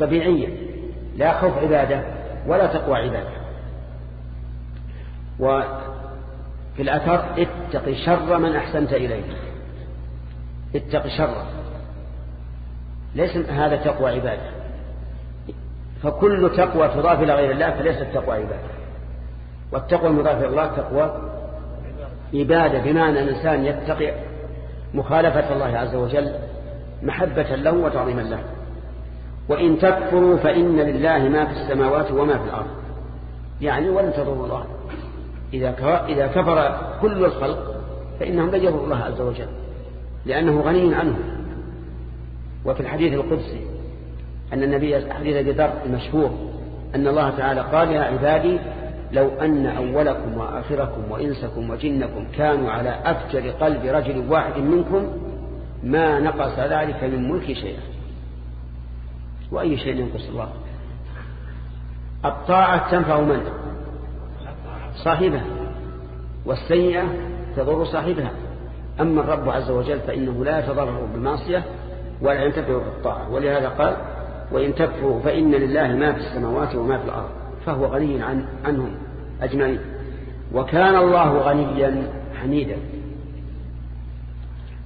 طبيعيا لا خوف عبادة ولا تقوى عبادة. وفي الأثر اتق شر من أحسنت إليه اتق شر. ليس هذا تقوى عبادة. فكل تقوى تضاف إلى غير الله فليست تقوى عبادة. والتقوى المضاف إلى الله تقوى عبادة بمعنى الإنسان يتقي مخالفة الله عز وجل محبة له وتعظيما له. وإن تكفروا فإن لله ما في السماوات وما في الأرض. يعني ولن تضروا الله. إذا إذا كفر كل الخلق فإنهم لن يضروا الله عز وجل لأنه غني عنه وفي الحديث القدسي أن النبي حديث أبي ذر المشهور أن الله تعالى قال يا عبادي لو أن أولكم وآخركم وإنسكم وجنكم كانوا على أفجر قلب رجل واحد منكم ما نقص ذلك من ملك شيئا. وأي شيء ينقص الله؟ الطاعة تنفع من؟ صاحبها. والسيئة تضر صاحبها. أما الرب عز وجل فإنه لا يتضرر بالمعصية ولا ينتفع بالطاعة. ولهذا قال وإن تكفروا فإن لله ما في السماوات وما في الأرض فهو غني عن عنهم أجمعين. وكان الله غنيا حميدا.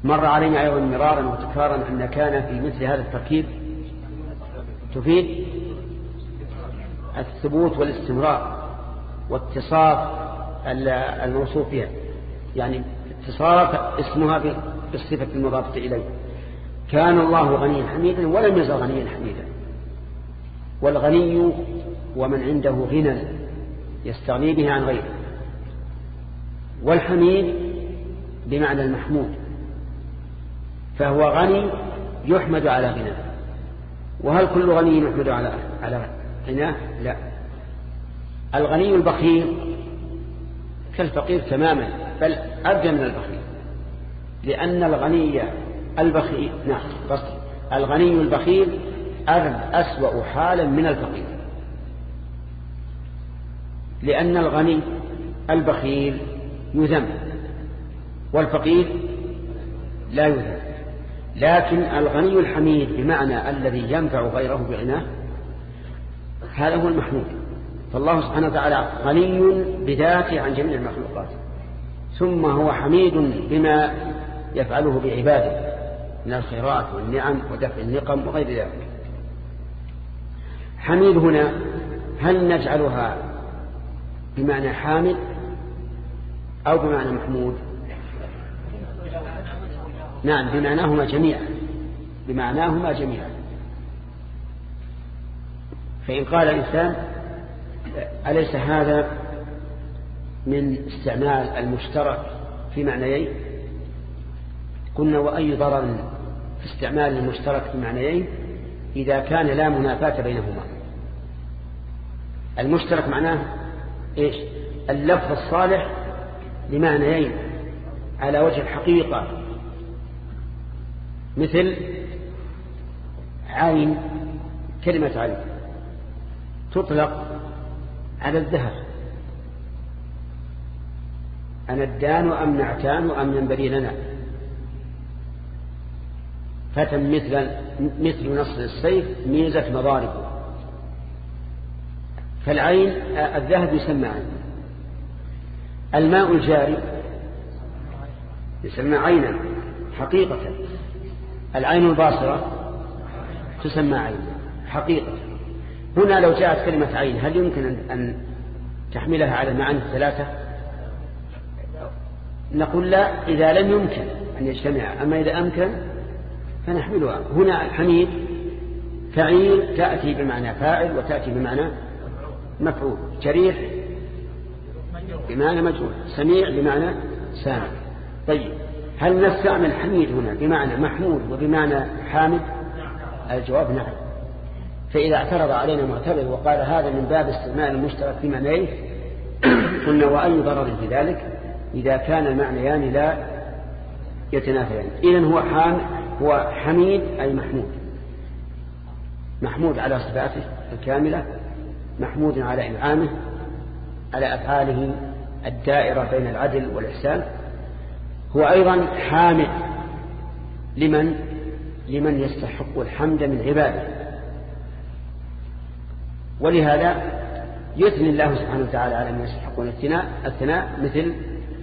مر علينا أيضا مرارا وتكرارا أن كان في مثل هذا التركيب. تفيد الثبوت والاستمرار واتصاف الموصوف بها. يعني اتصاف اسمها بالصفة المضافة إليه. كان الله غنيا حميدا ولم يزل غنيا حميدا. والغني ومن عنده غنى يستغني به عن غيره. والحميد بمعنى المحمود فهو غني يحمد على غناه. وهل كل غني يحمد على على غناه؟ لا. الغني البخيل كالفقير تماما بل أبدى من البخيل لأن الغني البخيل نعم قصد الغني البخيل أسوأ حالا من الفقير. لأن الغني البخيل يذم والفقير لا يذم. لكن الغني الحميد بمعنى الذي ينفع غيره بغناه هذا هو المحمود. فالله سبحانه وتعالى غني بذاته عن جميع المخلوقات. ثم هو حميد بما يفعله بعباده من الخيرات والنعم ودفع النقم وغير ذلك. حميد هنا هل نجعلها بمعنى حامد أو بمعنى محمود؟ نعم بمعناهما جميعا بمعناهما جميعا. فإن قال الإنسان أليس هذا من استعمال المشترك في معنيين؟ قلنا وأي ضرر في استعمال المشترك في معنيين إذا كان لا منافاة بينهما؟ المشترك معناه إيش؟ اللفظ الصالح لمعنيين على وجه الحقيقة. مثل عين كلمة عين تطلق على الذهب. أندان أم نعتان أم ينبري لنا؟ فتى مثل مثل نصر السيف ميزة مضاربه. فالعين الذهب يسمى عين. الماء الجاري يسمى عينا حقيقة. العين الباصرة تسمى عين حقيقة. هنا لو جاءت كلمة عين هل يمكن أن تحملها على المعاني الثلاثة نقول لا إذا لم يمكن أن يجتمع. أما إذا أمكن فنحملها. هنا حميد فعيل تأتي بمعنى فاعل وتأتي بمعنى مفعول. جريح بمعنى مجهول سميع بمعنى سامع. طيب هل نستعمل حميد هنا بمعنى محمود وبمعنى حامد؟ الجواب نعم. فإذا اعترض علينا معترض وقال هذا من باب استعمال المشترك في معنيه قلنا وأي ضرر في ذلك؟ إذا كان المعنيان لا يتنافيان. إذن هو حام هو حميد أي محمود. محمود على صفاته الكاملة. محمود على إنعامه على أفعاله الدائرة بين العدل والإحسان. هو أيضا حامد لمن؟ لمن يستحق الحمد من عباده. ولهذا يثني الله سبحانه وتعالى على من يستحقون الثناء الثناء مثل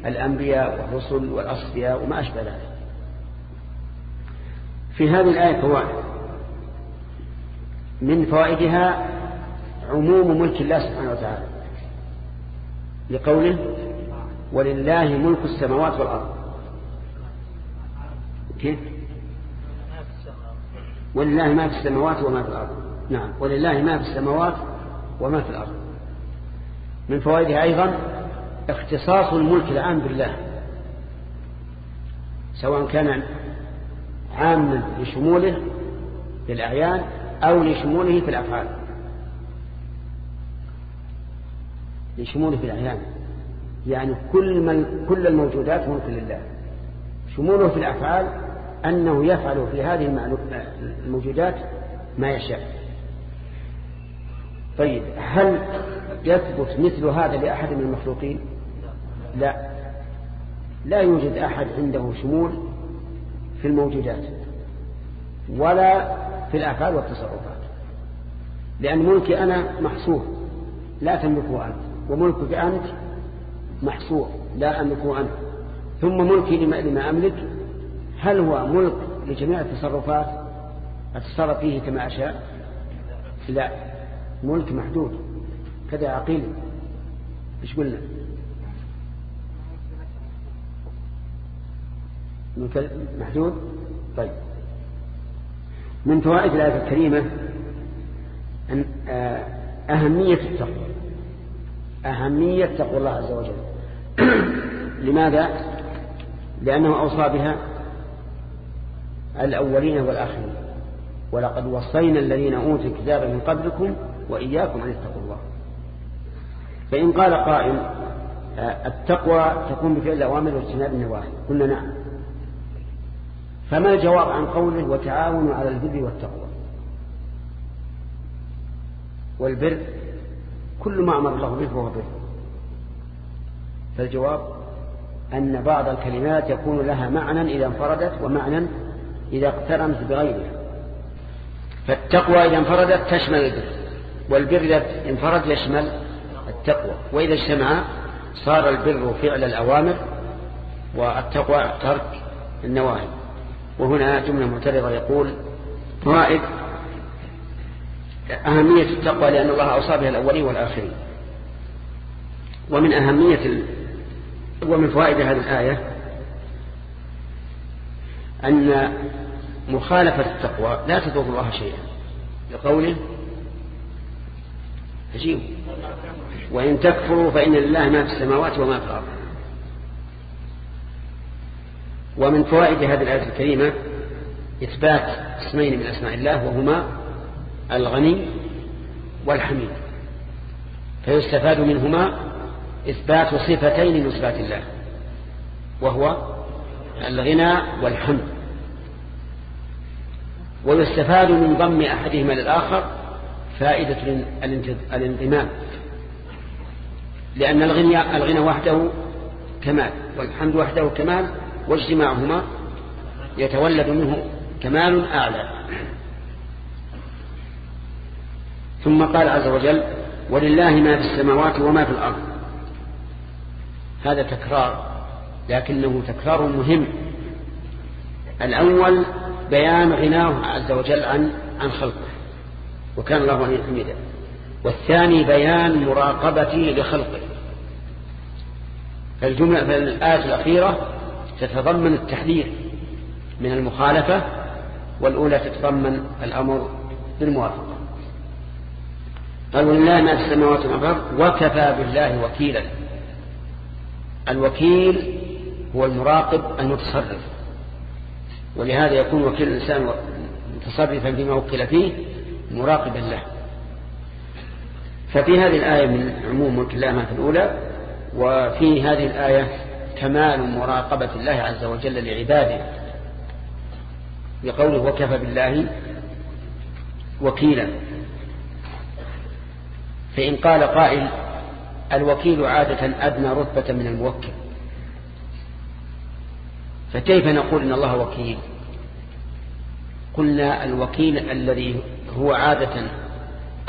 الأنبياء والرسل والأصفياء وما أشبه ذلك. في هذه الآية فوائد. من فوائدها عموم ملك الله سبحانه وتعالى. لقوله ولله ملك السماوات والأرض. كيف؟ ولله ما في السماوات وما في الأرض. نعم. ولله ما في السماوات وما في الأرض. من فوائدها أيضا اختصاص الملك العام بالله. سواء كان عاما لشموله في الأعيان أو لشموله في الأفعال. لشموله في الأعيان. يعني كل, من كل الموجودات ملك لله. شموله في الأفعال أنه يفعل في هذه الموجودات ما يشاء. طيب هل يثبت مثل هذا لأحد من المخلوقين؟ لا. لا يوجد أحد عنده شمول في الموجودات ولا في الأفعال والتصرفات. لأن ملكي أنا محصور لا تملكه أنت. وملكك أنت محصور لا أملكه أنت. ثم ملكي لما أملك هل هو ملك لجميع التصرفات؟ أتصرف فيه كما أشاء؟ لا. ملك محدود. كذا عقيل. إيش قلنا؟ محدود؟ طيب. من فوائد الآية الكريمة أن آه، أهمية التقوى. أهمية تقوى الله عز وجل. لماذا؟ لأنه أوصى بها الأولين والآخرين. ولقد وصينا الذين أوتوا الكتاب من قبلكم وإياكم أن اتقوا الله. فإن قال قائل آه، التقوى تكون بفعل الأوامر واجتناب النواهي. قلنا نعم. فما الجواب عن قوله وتعاونوا على البر والتقوى؟ والبر كل ما أمر الله به فهو بر فالجواب أن بعض الكلمات يكون لها معنى إذا انفردت ومعنى إذا اقترنت بغيرها. فالتقوى إذا انفردت تشمل البر والبر إذا انفرد يشمل التقوى. وإذا اجتمع صار البر فعل الأوامر والتقوى ترك النواهي. وهنا جملة معترضة يقول فوائد أهمية التقوى لأن الله أوصى بها الأولين والآخرين. ومن أهمية ال... ومن فوائد هذه الآية أن مخالفة التقوى لا تضر الله شيئا. لقوله عجيب. وإن تكفروا فإن لله ما في السماوات وما في الأرض. ومن فوائد هذه الآية الكريمة إثبات اسمين من أسماء الله وهما الغني والحميد. فيستفاد منهما إثبات صفتين من صفات الله وهو الغنى والحمد. ويستفاد من ضم أحدهما للآخر فائدة الانضمام لأن الغنى, الغنى وحده كمال والحمد وحده كمال واجتماعهما يتولد منه كمال أعلى. ثم قال عز وجل ولله ما في السماوات وما في الأرض. هذا تكرار لكنه تكرار مهم. الأول بيان غناه عز وجل عن عن خلقه وكان الله غنيا حميدا. والثاني بيان مراقبته لخلقه. فالجملة في الآية الأخيرة تتضمن التحذير من المخالفة والأولى تتضمن الأمر بالموافقة. قال ولله ما في السماوات والأرض وكفى بالله وكيلا. الوكيل هو المراقب المتصرف. ولهذا يكون وكيل الإنسان متصرفا فيما وكل فيه مراقبا له. ففي هذه الآية من عموم ملك الله في الأولى وفي هذه الآية كمال مراقبة الله عز وجل لعباده. بقوله وكفى بالله وكيلا. فإن قال قائل الوكيل عادة أدنى رتبة من الموكل. فكيف نقول إن الله وكيل؟ قلنا الوكيل الذي هو عادة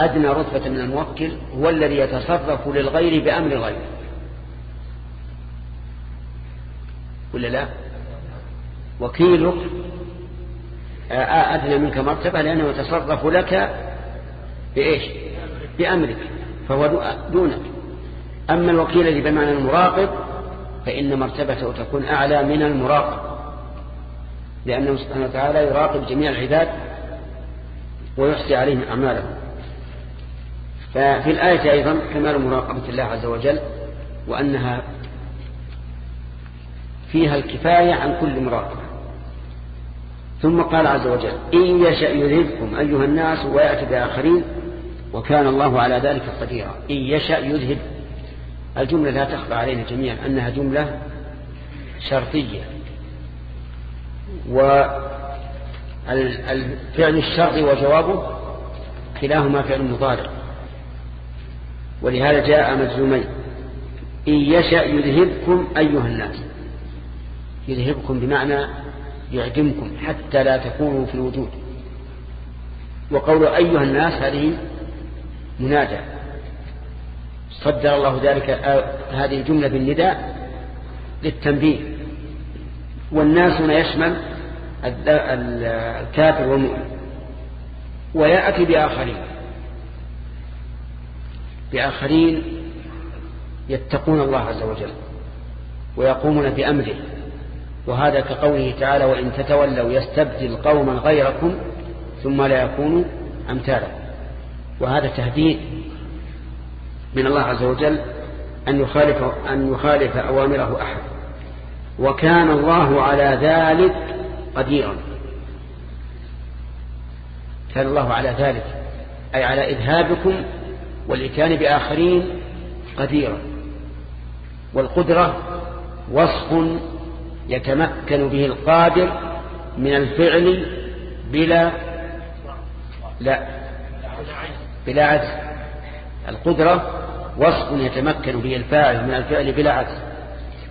أدنى رتبة من الموكل هو الذي يتصرف للغير بأمر الغير. ولا لا؟ وكيلك أدنى منك مرتبة لأنه يتصرف لك بإيش؟ بأمرك فهو دونك. أما الوكيل الذي بمعنى المراقب فإن مرتبته تكون أعلى من المراقب لأنه سبحانه وتعالى يراقب جميع العباد ويحصي عليهم أعمالهم. ففي الآية أيضا كمال مراقبة الله عز وجل وأنها فيها الكفاية عن كل مراقبة. ثم قال عز وجل إن يشأ يذهبكم أيها الناس ويأتي بآخرين وكان الله على ذلك قديرا. إن يشأ يذهب. الجملة لا تخفى علينا جميعا أنها جملة شرطية. والفعل الشرطي وجوابه كلاهما فعل مضارع. ولهذا جاء مجزومين. إن يشأ يذهبكم أيها الناس. يذهبكم بمعنى يعدمكم حتى لا تكونوا في الوجود. وقول أيها الناس هذه منادى صدر الله ذلك هذه الجملة بالنداء للتنبيه. والناس هنا يشمل الكافر والمؤمن. ويأتي بآخرين. بآخرين يتقون الله عز وجل ويقومون بأمره. وهذا كقوله تعالى وإن تتولوا يستبدل قوما غيركم ثم لا يكونوا أمثالا وهذا تهديد من الله عز وجل أن يخالف, أن يخالف أوامره أحد. وكان الله على ذلك قديرا. كان الله على ذلك أي على إذهابكم والإتيان بآخرين قديرا. والقدرة وصف يتمكن به القادر من الفعل بلا لا. بلا عجز القدرة وصف يتمكن به الفاعل من الفعل بلا عجز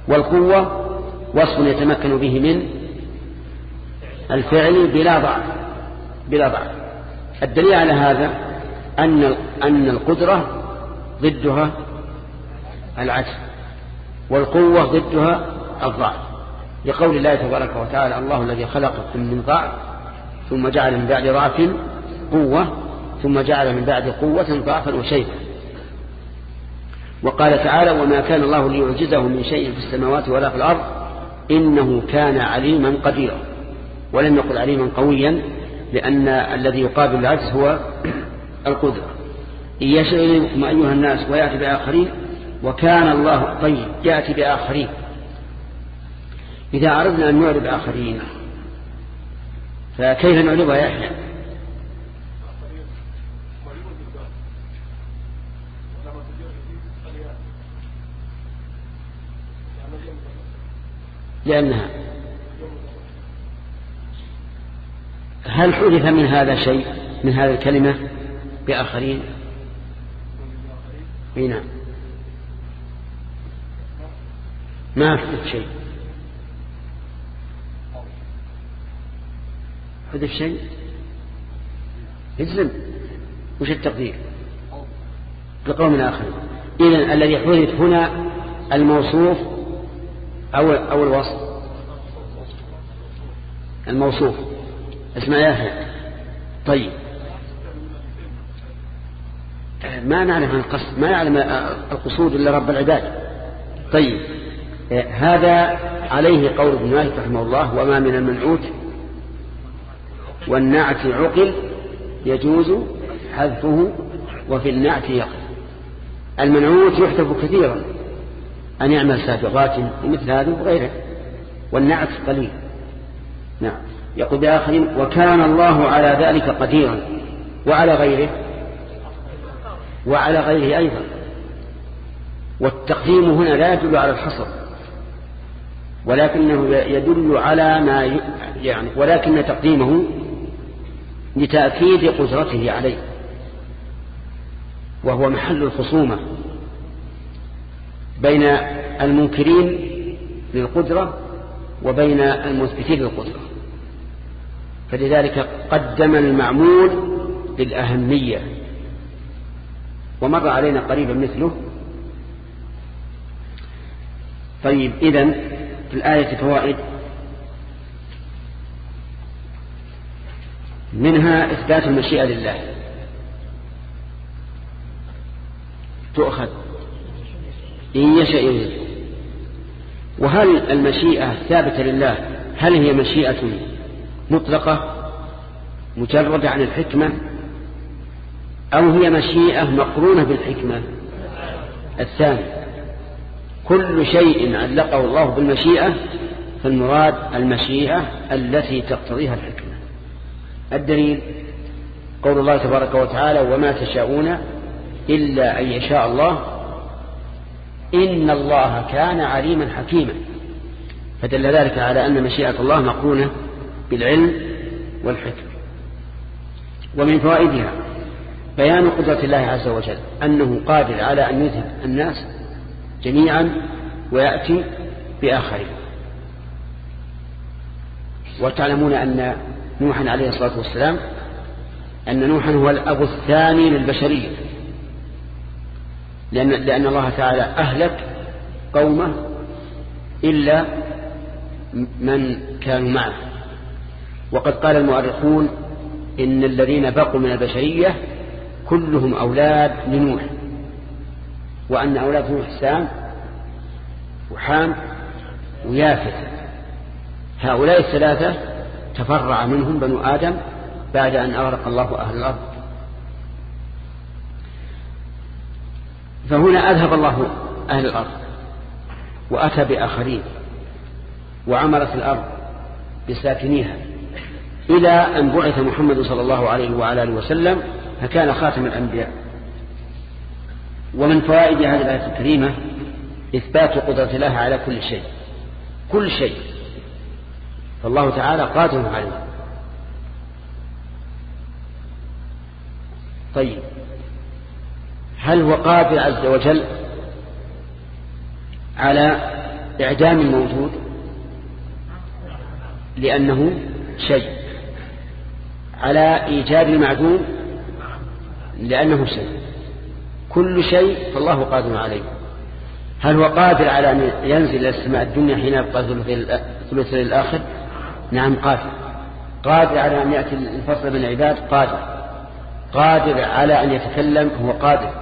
والقوة وصف يتمكن به من الفعل بلا ضعف. بلا ضعف. الدليل على هذا أن أن القدرة ضدها العجز والقوة ضدها الضعف. لقول الله تبارك وتعالى الله الذي خلقكم من ضعف ثم جعل من بعد ضعف قوة ثم جعل من بعد قوة ضعفا وشيبا. وقال تعالى وما كان الله ليعجزه من شيء في السماوات ولا في الأرض إنه كان عليما قديرا. ولم يقل عليما قويا لأن الذي يقابل العجز هو القدرة. إن يشاء أيها الناس ويأتي بآخرين؟ وكان الله طيب يأتي بآخرين. إذا أردنا أن نعرب آخرين فكيف نعربها يا لأنها هل حدث من هذا شيء من هذه الكلمة بآخرين؟ نعم. ما حدث شيء. حدث شيء؟ اجزم وش التقدير؟ بقوم آخر إذن الذي حدث هنا الموصوف أو, أو الوصف الموصوف. اسمع يا أخي. طيب. ما نعلم عن القصد ما يعلم القصود إلا رب العباد. طيب. هذا عليه قول ابن مالك رحمه الله وما من المنعوت. والنعت عقل يجوز حذفه وفي النعت يقل المنعوت يحذف كثيرا. أن يعمل سابقات ومثل هذه وغيره والنعت قليل. نعم. يقول بآخرين وكان الله على ذلك قديرا. وعلى غيره. وعلى غيره أيضا. والتقديم هنا لا يدل على الحصر. ولكنه يدل على ما يعني ولكن تقديمه لتأكيد قدرته عليه. وهو محل الخصومة. بين المنكرين للقدرة وبين المثبتين للقدرة. فلذلك قدم المعمول للأهمية. ومر علينا قريبا مثله. طيب إذن في الآية فوائد. منها إثبات المشيئة لله. تؤخذ. إن يشاء يذهب وهل المشيئة ثابتة لله؟ هل هي مشيئة مطلقة مجردة عن الحكمة أو هي مشيئة مقرونة بالحكمة؟ الثاني كل شيء علقه الله بالمشيئة فالمراد المشيئة التي تقتضيها الحكمة. الدليل؟ قول الله تبارك وتعالى وما تشاءون إلا أن يشاء الله إن الله كان عليما حكيما. فدل ذلك على أن مشيئة الله مقرونة بالعلم والحكم ومن فوائدها بيان قدرة الله عز وجل أنه قادر على أن يذهب الناس جميعا ويأتي بآخرين. وتعلمون أن نوحا عليه الصلاة والسلام أن نوحا هو الأب الثاني للبشرية. لأن, لأن الله تعالى أهلك قومه إلا من كانوا معه. وقد قال المؤرخون إن الذين بقوا من البشرية كلهم أولاد لنوح وأن أولاد نوح سام وحام ويافت هؤلاء الثلاثة تفرع منهم بنو آدم بعد أن أغرق الله أهل الأرض. فهنا أذهب الله أهل الأرض وأتى بآخرين وعمرت الأرض بساكنيها إلى أن بعث محمد صلى الله عليه وعلى آله وسلم فكان خاتم الأنبياء. ومن فوائد هذه الآية الكريمة إثبات قدرة الله على كل شيء. كل شيء. فالله تعالى قادر عليه. طيب. هل هو قادر عز وجل على إعدام الموجود؟ لأنه شيء. على إيجاد المعدوم؟ لأنه شيء. كل شيء فالله قادر عليه. هل هو قادر على أن ينزل إلى السماء الدنيا حين يبقى ثلث الآخر؟ نعم قادر. قادر على أن يأتي الفصل بين العباد قادر. قادر على أن يتكلم؟ هو قادر.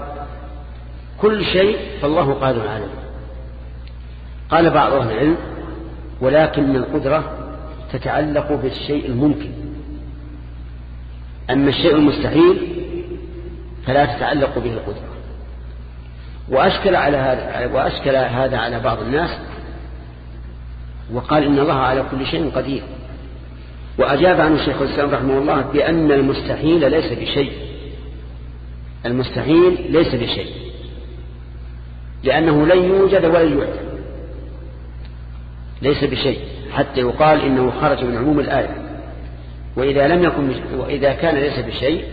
كل شيء فالله قادر عليه. قال بعض أهل العلم ولكن القدرة تتعلق بالشيء الممكن. أما الشيء المستحيل فلا تتعلق به القدرة. وأشكل على هذا وأشكل هذا على بعض الناس وقال إن الله على كل شيء قدير. وأجاب عنه الشيخ الإسلام رحمه الله بأن المستحيل ليس بشيء. المستحيل ليس بشيء. لأنه لن يوجد ولن يعدم ليس بشيء. حتى يقال إنه خرج من عموم الآية. وإذا لم يكن وإذا كان ليس بشيء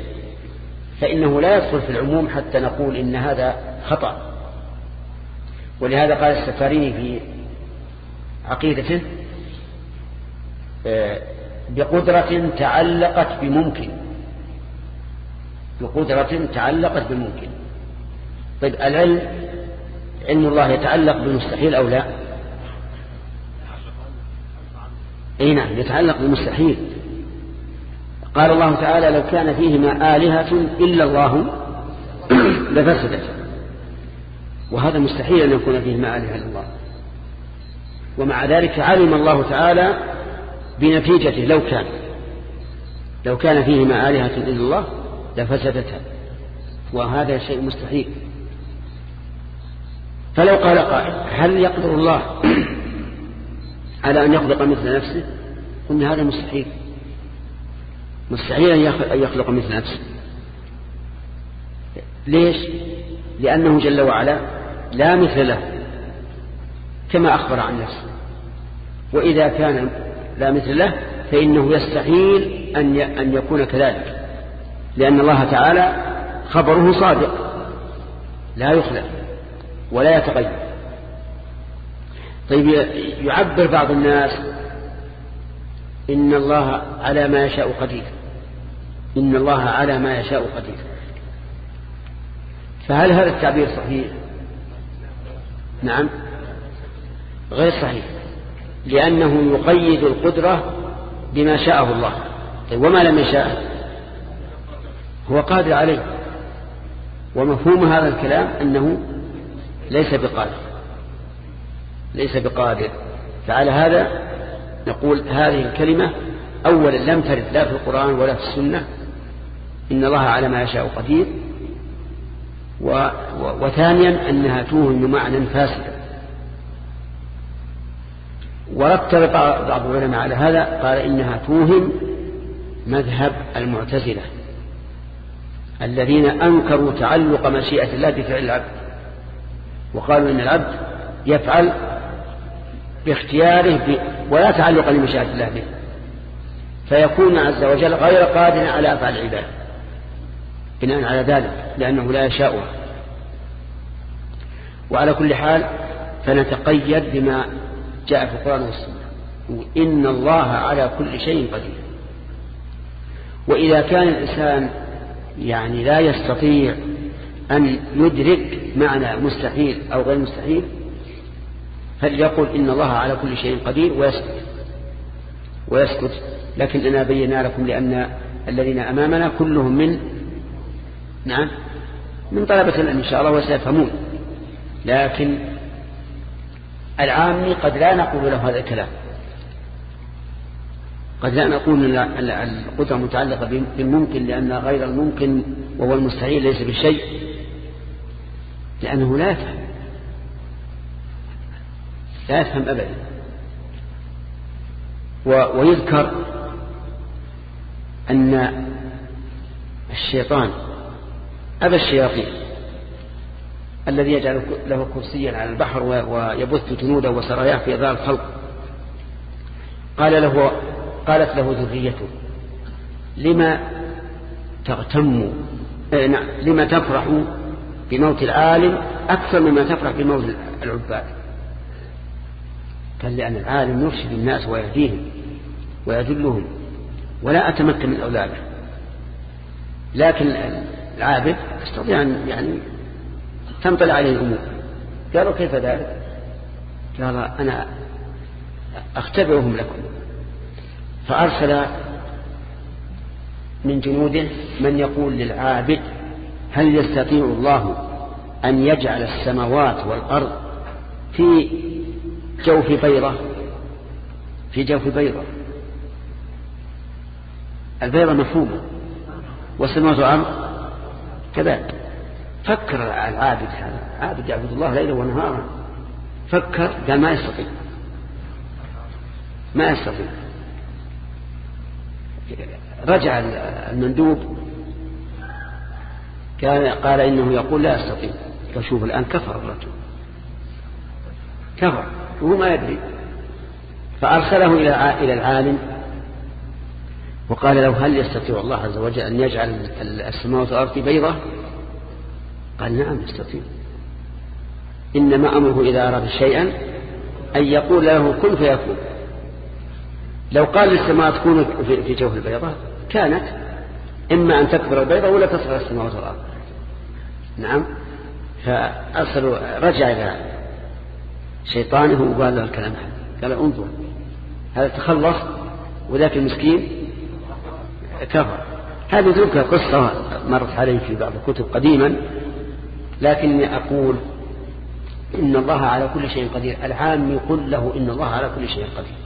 فإنه لا يدخل في العموم حتى نقول إن هذا خطأ. ولهذا قال السفاريني في عقيدته آه، بقدرة تعلقت بممكن. بقدرة تعلقت بممكن. طيب العلم علم الله يتعلق بالمستحيل أو لا؟ إي نعم يتعلق بالمستحيل. قال الله تعالى لو كان فيهما آلهة إلا الله لفسدت. وهذا مستحيل أن يكون فيهما آلهة إلا الله. ومع ذلك علم الله تعالى بنتيجته لو كان. لو كان فيهما آلهة إلا الله لفسدتها. وهذا شيء مستحيل. فلو قال قائل هل يقدر الله على أن يخلق مثل نفسه؟ قلنا هذا مستحيل. مستحيل أن يخلق مثل نفسه. ليش؟ لأنه جل وعلا لا مثل له كما أخبر عن نفسه. وإذا كان لا مثل له فإنه يستحيل أن يكون كذلك. لأن الله تعالى خبره صادق لا يخلف ولا يتغير. طيب يعبر بعض الناس إن الله على ما يشاء قدير. إن الله على ما يشاء قدير. فهل هذا التعبير صحيح؟ نعم. غير صحيح. لأنه يقيد القدرة بما شاءه الله. طيب وما لم يشاء هو قادر عليه. ومفهوم هذا الكلام أنه ليس بقادر. ليس بقادر. فعلى هذا نقول هذه الكلمة أولا لم ترد لا في القرآن ولا في السنة. إن الله على ما يشاء قدير. و... و... وثانيا أنها توهم معنى فاسدا ورتب بعض العلماء على هذا قال إنها توهم مذهب المعتزلة الذين أنكروا تعلق مشيئة الله بفعل العبد. وقالوا إن العبد يفعل باختياره ولا تعلق لمشيئة الله به. فيكون عز وجل غير قادر على أفعال العباد. بناء على ذلك لأنه لا يشاءها وعلى كل حال فنتقيد بما جاء في القرآن والسنة. إن الله على كل شيء قدير. وإذا كان الإنسان يعني لا يستطيع أن يدرك معنى مستحيل أو غير مستحيل فليقل إن الله على كل شيء قدير ويسكت. ويسكت. لكن أنا بينا لكم لأن الذين أمامنا كلهم من نعم من طلبة العلم إن شاء الله وسيفهمون. لكن العامي قد لا نقول له هذا الكلام. قد لا نقول القدرة متعلقة بالممكن لأن غير الممكن وهو المستحيل ليس بشيء. لأنه لا يفهم. لا يفهم أبدا. ويذكر أن الشيطان أبى الشياطين الذي يجعل له كرسيا على البحر ويبث جنوده وسراياه في إضاء الخلق قال له قالت له ذريته لما تغتم؟ إيه، نعم لما تفرح بموت العالم أكثر مما تفرح بموت العباد. قال لأن العالم يرشد الناس ويهديهم ويدلهم ولا أتمكن من أولاده لكن العابد يستطيع أن يعني تنطلع عليه الأمور. قالوا كيف ذلك؟ قال أنا أختبرهم لكم. فأرسل من جنوده من يقول للعابد هل يستطيع الله أن يجعل السماوات والأرض في جوف بيضة في جوف بيضة البيضة مفهومة. والسماوات والأرض كذلك. فكر العابد هذا. عابد يعبد الله ليلا ونهارا. فكر قال ما يستطيع. ما يستطيع. رجع المندوب كان قال إنه يقول لا يستطيع فشوف الآن كفر الرجل. كفر. وهو ما يدري. فأرسله إلى إلى العالم. وقال له هل يستطيع الله عز وجل أن يجعل السماوات والأرض بيضة؟ قال نعم يستطيع. إنما أمره إذا أراد شيئا أن يقول له كن فيكون. لو قال للسماء تكون في جوف البيضة كانت إما أن تكبر البيضة ولا تصغر السماوات والأرض نعم. فأرسلوا رجع إلى شيطانه وقال له الكلام هذا. قال انظر. هذا تخلص وذاك المسكين كفر. هذه تلك قصة مرت علي في بعض الكتب قديما. لكني أقول إن الله على كل شيء قدير. العام يقول له إن الله على كل شيء قدير.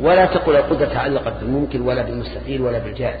ولا تقل القدرة تعلقت بالممكن ولا بالمستحيل ولا بالجائز.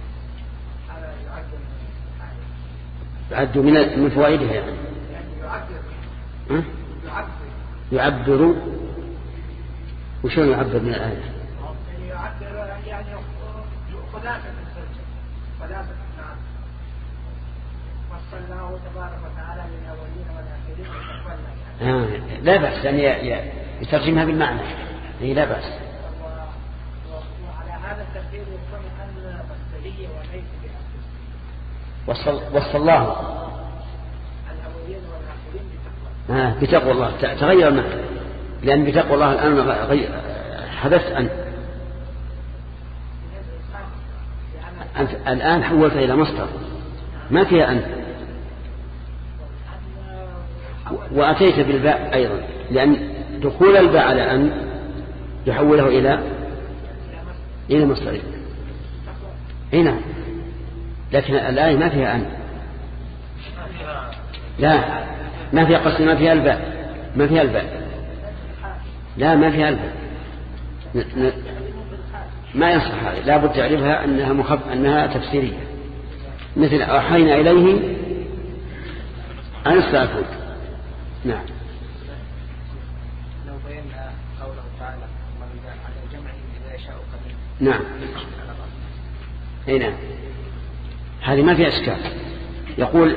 يعد من من فوائدها يعني. يعبر وشلون يعبر من الآية؟ يعبر يعني خلاصة خلاصة وصلناه تبارك وتعالى للأولين والآخرين لا بأس أن يترجمها بالمعنى هي لا بأس وعلى هذا التفسير يكون أن مصدرية وليس وصل, الله آه بتقوى الله. تغير المعنى. لأن بتقوى الله الآن حدثت أنت الآن حولت إلى مصدر. ما فيها أنت. وأتيت بالباء أيضا. لأن دخول الباء على أن يحوله إلى إلى مصدر. هنا لكن الآية ما فيها أن لا ما فيها قصد ما فيها الباء ما فيها الباء. لا ما فيها الباء. ما يصح هذا لا بد تعرفها أنها, مخب... أنها تفسيرية. مثل أوحينا إليه أن استغفر نعم. لو بينا قوله تعالى على جمعه إذا يشاء قدير نعم. أي نعم. هذه ما فيها إشكال. يقول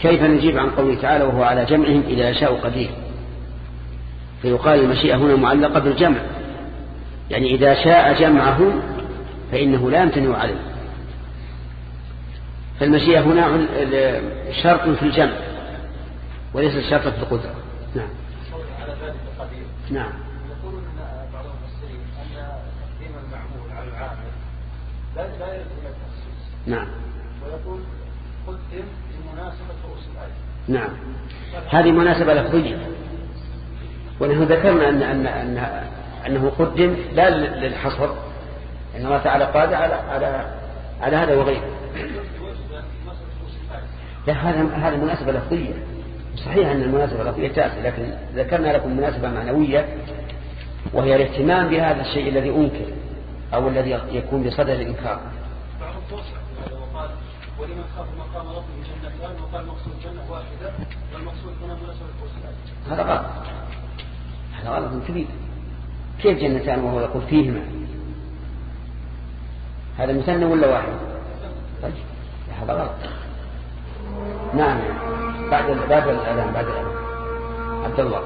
كيف نجيب عن قوله تعالى وهو على جمعهم إذا يشاء قدير. فيقال المشيئة هنا معلقة بالجمع. يعني إذا شاء جمعه فإنه لا يمتنع عليه. فالمشيئة هنا شرط في الجمع وليس شرط في القدرة. نعم. نعم. لا لا التخصيص نعم. ويقول رؤوس نعم. هذه مناسبة لفظية. ونحن ذكرنا أن أن أن أنه قدم لا للحصر. أن الله تعالى قادر على على على هذا وغيره. لا هذا هذا مناسبة لفظية. صحيح أن المناسبة اللفظية تأتي لكن ذكرنا لكم مناسبة معنوية وهي الاهتمام بهذا الشيء الذي أنكر أو الذي يكون بصدد الإنكار. ولمن خاف مقام ربه جنتان وقال مقصود جنه واحدة والمقصود هنا مناسبه رؤوس الايه هذا غلط. هذا غلط كبير كيف جنتان وهو يقول فيهما؟ هذا مثنى ولا واحد؟ طيب هذا غلط. نعم. بعد بعد الأذان بعد الأذان. عبد الله.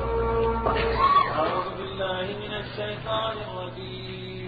أعوذ بالله من الشيطان الرجيم.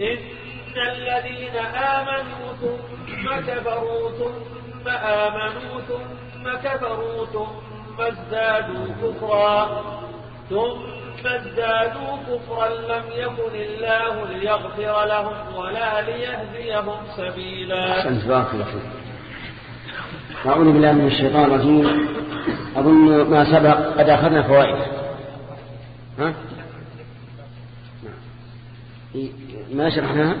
إن الذين آمنوا ثم كفروا ثم آمنوا ثم كفروا ثم ازدادوا كفرا ثم ازدادوا كفرا لم يكن الله ليغفر لهم ولا ليهديهم سبيلا. الله أعوذ بالله من الشيطان الرجيم. أظن ما سبق قد أخذنا فوائد. ها؟ ما شرحناها؟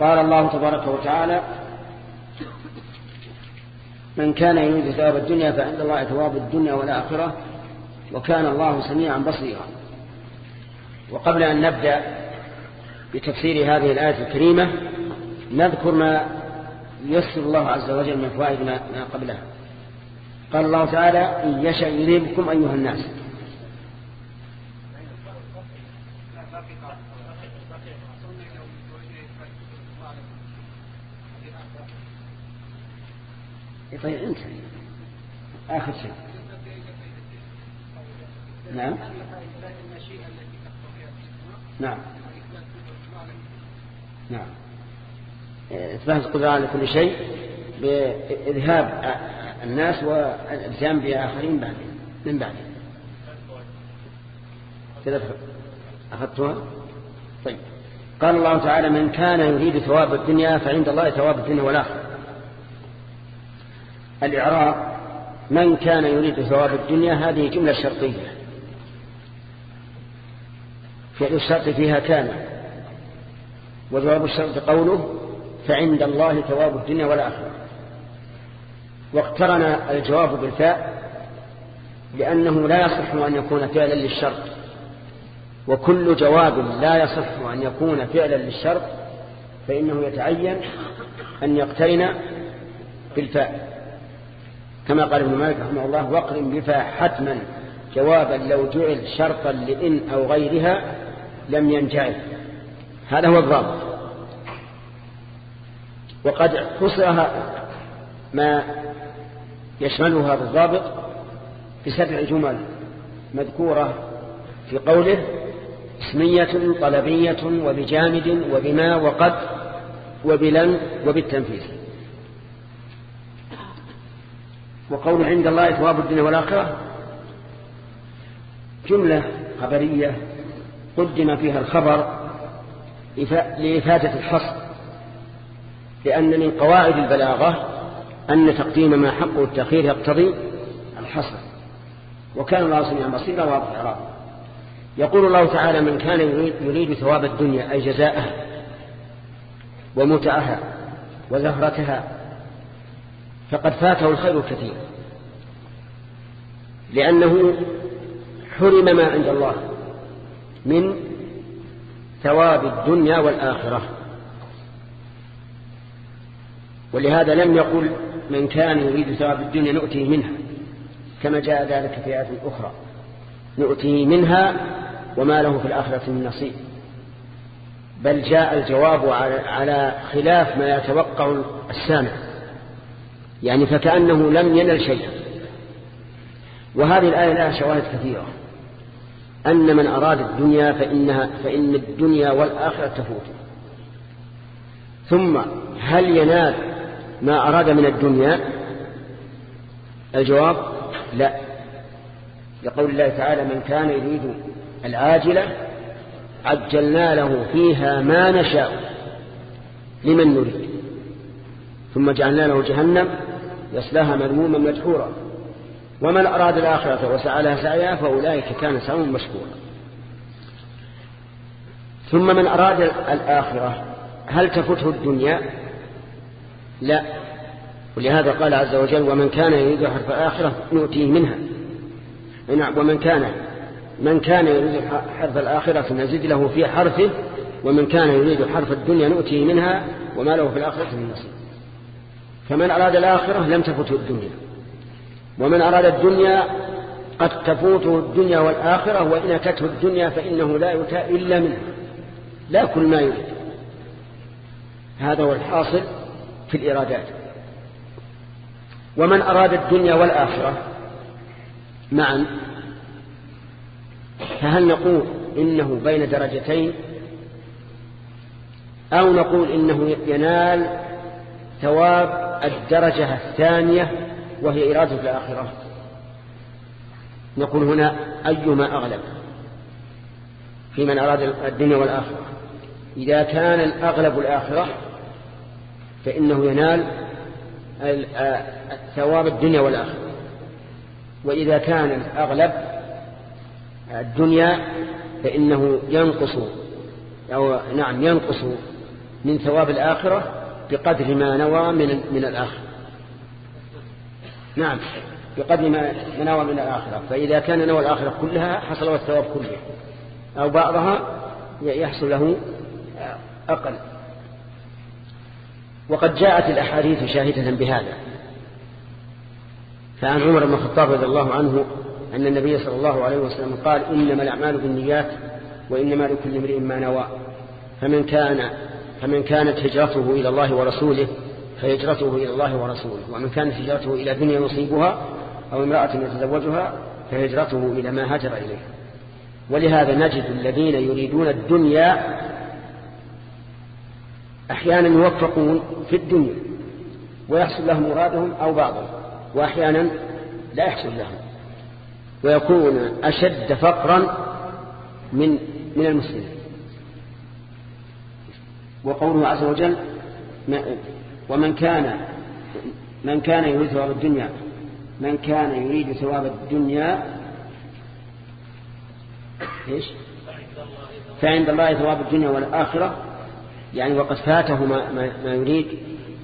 قال الله تبارك وتعالى من كان يريد ثواب الدنيا فعند الله ثواب الدنيا والآخرة وكان الله سميعا بصيرا. وقبل أن نبدأ بتفسير هذه الآية الكريمة نذكر ما يسر الله عز وجل من فوائد ما قبلها. قال الله تعالى إن يشأ يذهبكم أيها الناس. طيب انتهي آخر شيء. نعم. نعم. نعم. إثبات القدرة على كل شيء بإذهاب الناس والإلزام بآخرين بعد من بعد كذا أخذتها؟ طيب. قال الله تعالى من كان يريد ثواب الدنيا فعند الله ثواب الدنيا والآخرة. الإعراب من كان يريد ثواب الدنيا هذه جملة شرطية. فعل الشرط فيها كان وجواب الشرط قوله فعند الله ثواب الدنيا والآخرة. واقترن الجواب بالفاء لأنه لا يصح أن يكون فعلا للشرط وكل جواب لا يصح أن يكون فعلا للشرط فإنه يتعين أن يقترن بالفاء. كما قال ابن مالك رحمه الله واقرن بفاء حتما جوابا لو جعل شرطا لإن أو غيرها لم ينجعل. هذا هو الضابط. وقد حصر ما يشمله هذا الضابط بسبع جمل مذكورة في قوله اسمية طلبية وبجامد وبما وقد وبلن وبالتنفيذ. وقول عند الله ثواب الدنيا والآخرة. جملة خبرية قدم فيها الخبر لإفادة الحصر. لأن من قواعد البلاغة أن تقديم ما حقه التأخير يقتضي الحصر. وكان الله سميعا بصيرا واضح الإعراب. يقول الله تعالى من كان يريد ثواب الدنيا أي جزاءها ومتعها وزهرتها فقد فاته الخير الكثير. لأنه حرم ما عند الله من ثواب الدنيا والآخرة. ولهذا لم يقل من كان يريد ثواب الدنيا نؤتيه منها كما جاء ذلك في آية أخرى. نؤتيه منها وما له في الآخرة من نصيب. بل جاء الجواب على خلاف ما يتوقع السامع. يعني فكأنه لم ينل شيئا. وهذه الآية لها شواهد كثيرة. أن من أراد الدنيا فإنها فإن الدنيا والآخرة تفوت. ثم هل ينال ما أراد من الدنيا؟ الجواب لا. لقول الله تعالى من كان يريد العاجلة عجلنا له فيها ما نشاء لمن نريد. ثم جعلنا له جهنم يصلاها مذموما مدحورا. ومن أراد الآخرة وسعى لها سعيها فأولئك كان سعيهم مشكورا. ثم من أراد الآخرة هل تفته الدنيا؟ لا. ولهذا قال عز وجل ومن كان يريد حرف الآخرة نؤتيه منها. نعم ومن كان من كان يريد حرف الآخرة نزد له في حرفه ومن كان يريد حرف الدنيا نؤتيه منها وما له في الآخرة من نصيب. فمن أراد الآخرة لم تفته الدنيا. ومن أراد الدنيا قد تفوته الدنيا والآخرة وإن أتته الدنيا فإنه لا يؤتى إلا منها. لا كل ما يريد. هذا هو الحاصل في الإرادات. ومن أراد الدنيا والآخرة معا فهل نقول إنه بين درجتين؟ أو نقول إنه ينال ثواب الدرجة الثانية وهي إرادة الآخرة. نقول هنا أيما أغلب في من أراد الدنيا والآخرة. إذا كان الأغلب الآخرة فإنه ينال ثواب الدنيا والآخرة. وإذا كان الأغلب الدنيا فإنه ينقص أو نعم ينقص من ثواب الآخرة بقدر ما نوى من من الآخرة نعم بقدر ما نوى من الآخرة. فإذا كان نوى الآخرة كلها حصل له الثواب كله. أو بعضها يحصل له أقل. وقد جاءت الأحاديث شاهدة بهذا. فعن عمر بن الخطاب رضي الله عنه أن النبي صلى الله عليه وسلم قال إنما الأعمال بالنيات وإنما لكل امرئ ما نوى. فمن كان فمن كانت هجرته إلى الله ورسوله فهجرته إلى الله ورسوله. ومن كانت هجرته إلى دنيا يصيبها أو امرأة يتزوجها فهجرته إلى ما هاجر إليه. ولهذا نجد الذين يريدون الدنيا أحيانا يوفقون في الدنيا ويحصل لهم مرادهم أو بعضهم وأحيانا لا يحصل لهم. ويكون أشد فقرا من من المسلمين. وقوله عز وجل ومن كان من كان يريد ثواب الدنيا من كان يريد ثواب الدنيا إيش؟ فعند الله ثواب الدنيا والآخرة يعني وقد فاته ما, ما, يريد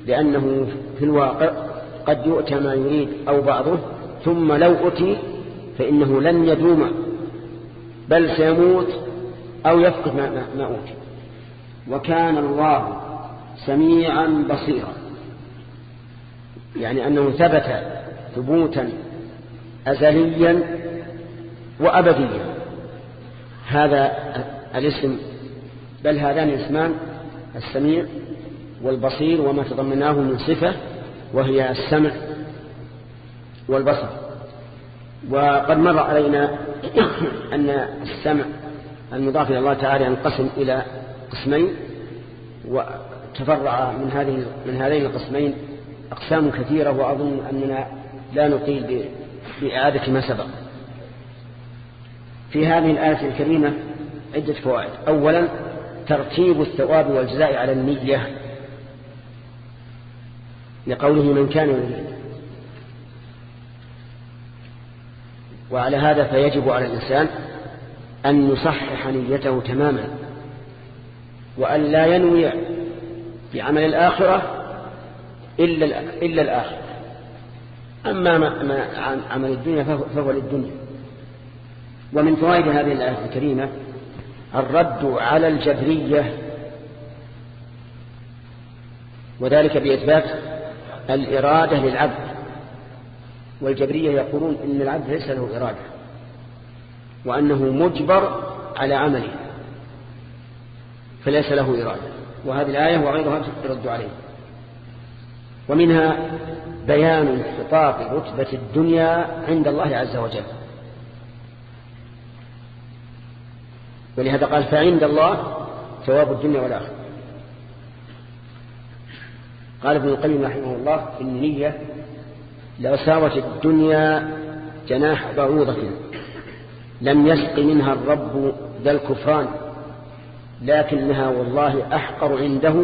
لأنه في الواقع قد يؤتى ما يريد أو بعضه ثم لو أتي فإنه لن يدوم بل سيموت أو يفقد ما, ما, ما أوتي. وكان الله سميعا بصيرا. يعني أنه ثبت ثبوتا أزليا وأبديا. هذا الاسم بل هذان الاسمان السميع والبصير وما تضمناه من صفة وهي السمع والبصر. وقد مر علينا أن السمع المضاف إلى الله تعالى ينقسم إلى قسمين وتفرع من هذه من هذين القسمين أقسام كثيرة وأظن أننا لا نطيل بإعادة ما سبق. في هذه الآية الكريمة عدة فوائد. أولا ترتيب الثواب والجزاء على النية. لقوله من كان يريد. وعلى هذا فيجب على الإنسان أن يصحح نيته تماما. وأن لا ينوي بعمل الآخرة إلا, إلا الآخرة. أما ما عمل الدنيا فهو للدنيا. ومن فوائد هذه الآية الكريمة الرد على الجبرية وذلك بإثبات الإرادة للعبد. والجبرية يقولون إن العبد ليس له إرادة وأنه مجبر على عمله. فليس له إرادة. وهذه الآية وغيرها ترد عليه. ومنها بيان انحطاط رتبة الدنيا عند الله عز وجل. ولهذا قال فعند الله ثواب الدنيا والآخرة. قال ابن القيم رحمه الله إن النية لو ساوت الدنيا جناح بعوضة. لم يسق منها الرب ذا الكفران. لكنها والله أحقر عنده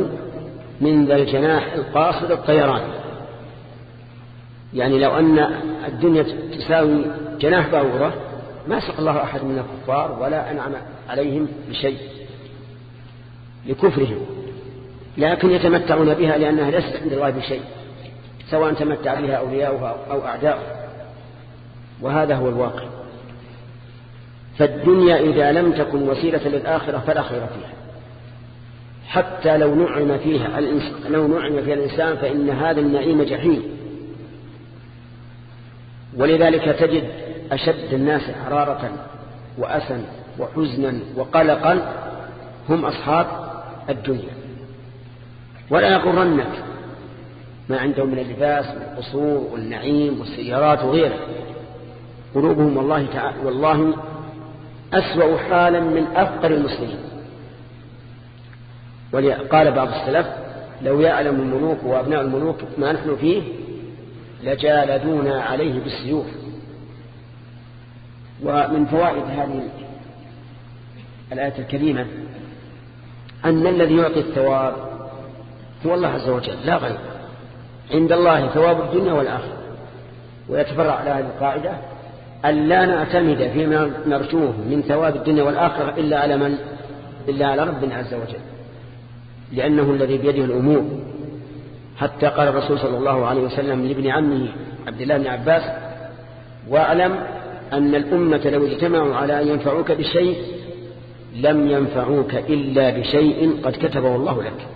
من ذا الجناح القاصد الطيران. يعني لو أن الدنيا تساوي جناح بعوضة ما سق الله أحد من الكفار ولا أنعم عليهم بشيء لكفرهم لكن يتمتعون بها لأنها ليست عند الله بشيء سواء تمتع بها أولياؤها أو أعداؤها. وهذا هو الواقع. فالدنيا إذا لم تكن وسيلة للآخرة فلا خير فيها. حتى لو نعم فيها لو نعم فيها الإنسان فإن هذا النعيم جحيم. ولذلك تجد أشد الناس حرارة وأسا وحزنا وقلقا هم أصحاب الدنيا. ولا يغرنك ما عندهم من اللباس والقصور والنعيم والسيارات وغيره قلوبهم والله تعالى والله أسوأ حالا من أفقر المسلمين. قال بعض السلف لو يعلم الملوك وأبناء الملوك ما نحن فيه لجالدونا عليه بالسيوف. ومن فوائد هذه الآية الكريمة أن الذي يعطي الثواب هو الله عز وجل لا غير عند الله ثواب الدنيا والآخرة. ويتفرع على هذه القاعدة أن لا نعتمد فيما نرجوه من ثواب الدنيا والآخرة إلا على من؟ إلا على ربنا عز وجل. لأنه الذي بيده الأمور. حتى قال الرسول صلى الله عليه وسلم لابن عمه عبد الله بن عباس واعلم أن الأمة لو اجتمعوا على أن ينفعوك بشيء لم ينفعوك إلا بشيء قد كتبه الله لك.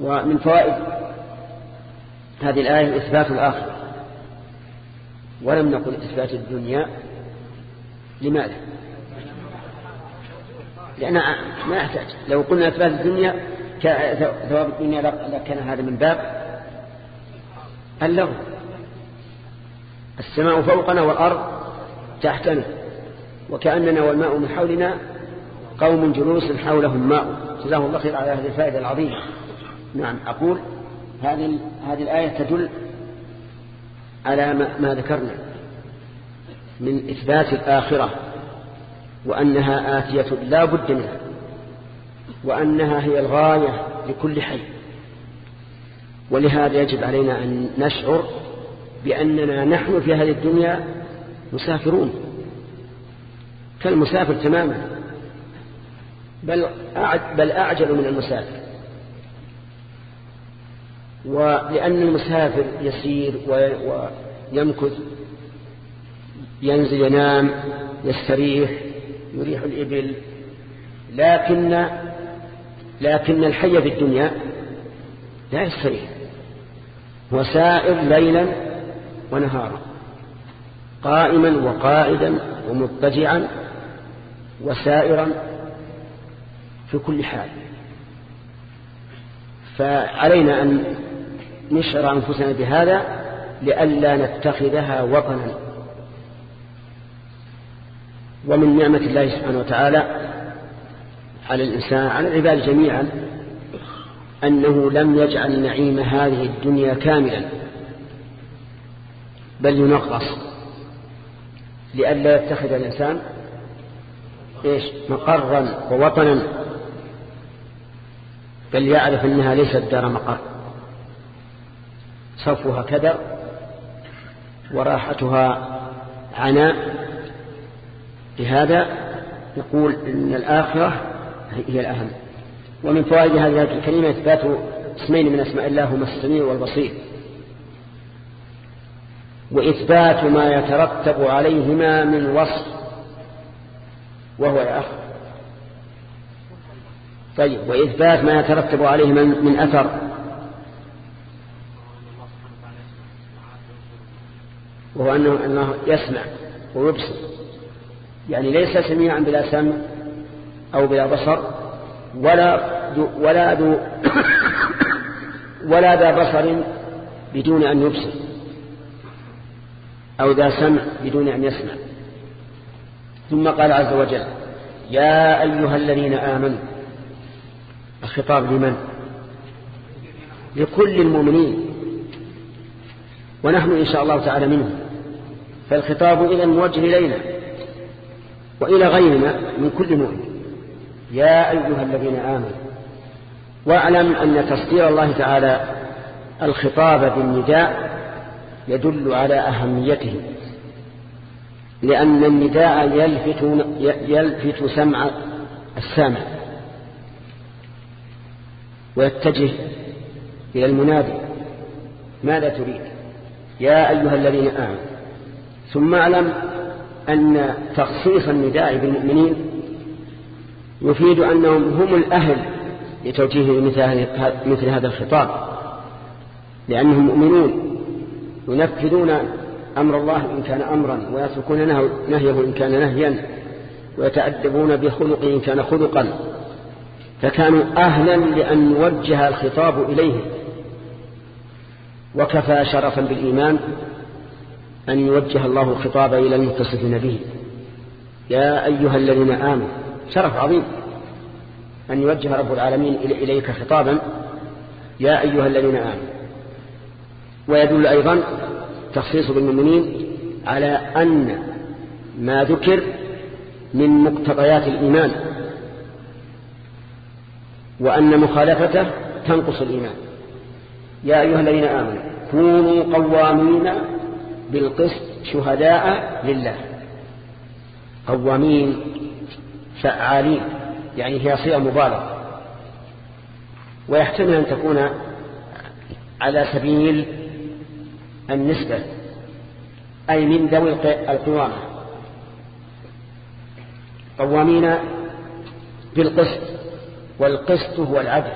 ومن فوائد هذه الآية إثبات الآخرة ولم نقل إثبات الدنيا لماذا؟ لأن ما يحتاج. لو قلنا إثبات الدنيا ثواب الدنيا لكان هذا من باب اللغو السماء فوقنا والأرض تحتنا وكأننا والماء من حولنا قوم جلوس حولهم ماء. جزاه الله خير على هذه الفائدة العظيمة. نعم أقول هذه هذه الآية تدل على ما, ذكرنا من إثبات الآخرة وأنها آتية لا بد منها وأنها هي الغاية لكل حي. ولهذا يجب علينا أن نشعر بأننا نحن في هذه الدنيا مسافرون كالمسافر تماما بل أعجل من المسافر. ولأن المسافر يسير ويمكث ينزل ينام يستريح يريح الإبل. لكن لكن الحي في الدنيا لا يستريح. هو سائر ليلا ونهارا قائما وقائدا ومضطجعا وسائرا في كل حال. فعلينا أن نشعر أنفسنا بهذا لئلا نتخذها وطنا. ومن نعمة الله سبحانه وتعالى على الإنسان على العباد جميعا أنه لم يجعل نعيم هذه الدنيا كاملا بل ينقص. لئلا يتخذ الإنسان إيش؟ مقرا ووطنا. بل يعرف أنها ليست دار مقر. صفها كدر وراحتها عناء. لهذا يقول إن الآخرة هي الأهم. ومن فوائد هذه الكريمة إثبات اسمين من أسماء الله هما السميع والبصير. وإثبات ما يترتب عليهما من وصف وهو أخ طيب وإثبات ما يترتب عليهما من أثر. وهو أنه, أنه يسمع ويبصر. يعني ليس سميعا بلا سمع أو بلا بصر ولا دو ولا دو ولا ذا بصر بدون أن يبصر أو ذا سمع بدون أن يسمع. ثم قال عز وجل يا أيها الذين آمنوا الخطاب لمن؟ لكل المؤمنين. ونحن إن شاء الله تعالى منهم. فالخطاب إذا موجه إلينا وإلى غيرنا من كل مؤمن يا أيها الذين آمنوا واعلم أن تصدير الله تعالى الخطاب بالنداء يدل على أهميته لأن النداء يلفت, يلفت سمع السامع ويتجه إلى المنادي. ماذا تريد؟ يا أيها الذين آمنوا ثم أعلم أن تخصيص النداء بالمؤمنين يفيد أنهم هم الأهل لتوجيه مثل هذا الخطاب لأنهم مؤمنون ينفذون أمر الله إن كان أمرا ويتركون نهيه إن كان نهيا ويتأدبون بخلقه إن كان خلقا. فكانوا أهلا لأن نوجه الخطاب إليهم وكفى شرفا بالإيمان أن يوجه الله الخطاب إلى المتصفين به. يا أيها الذين آمنوا شرف عظيم. أن يوجه رب العالمين إليك خطابا. يا أيها الذين آمنوا. ويدل أيضا تخصيص بالمؤمنين على أن ما ذكر من مقتضيات الإيمان. وأن مخالفته تنقص الإيمان. يا أيها الذين آمنوا كونوا قوامين بالقسط شهداء لله. قوامين فعالين يعني هي صيغة مبالغة. ويحتمل أن تكون على سبيل النسبة أي من ذوي القوامة. قوامين بالقسط والقسط هو العدل.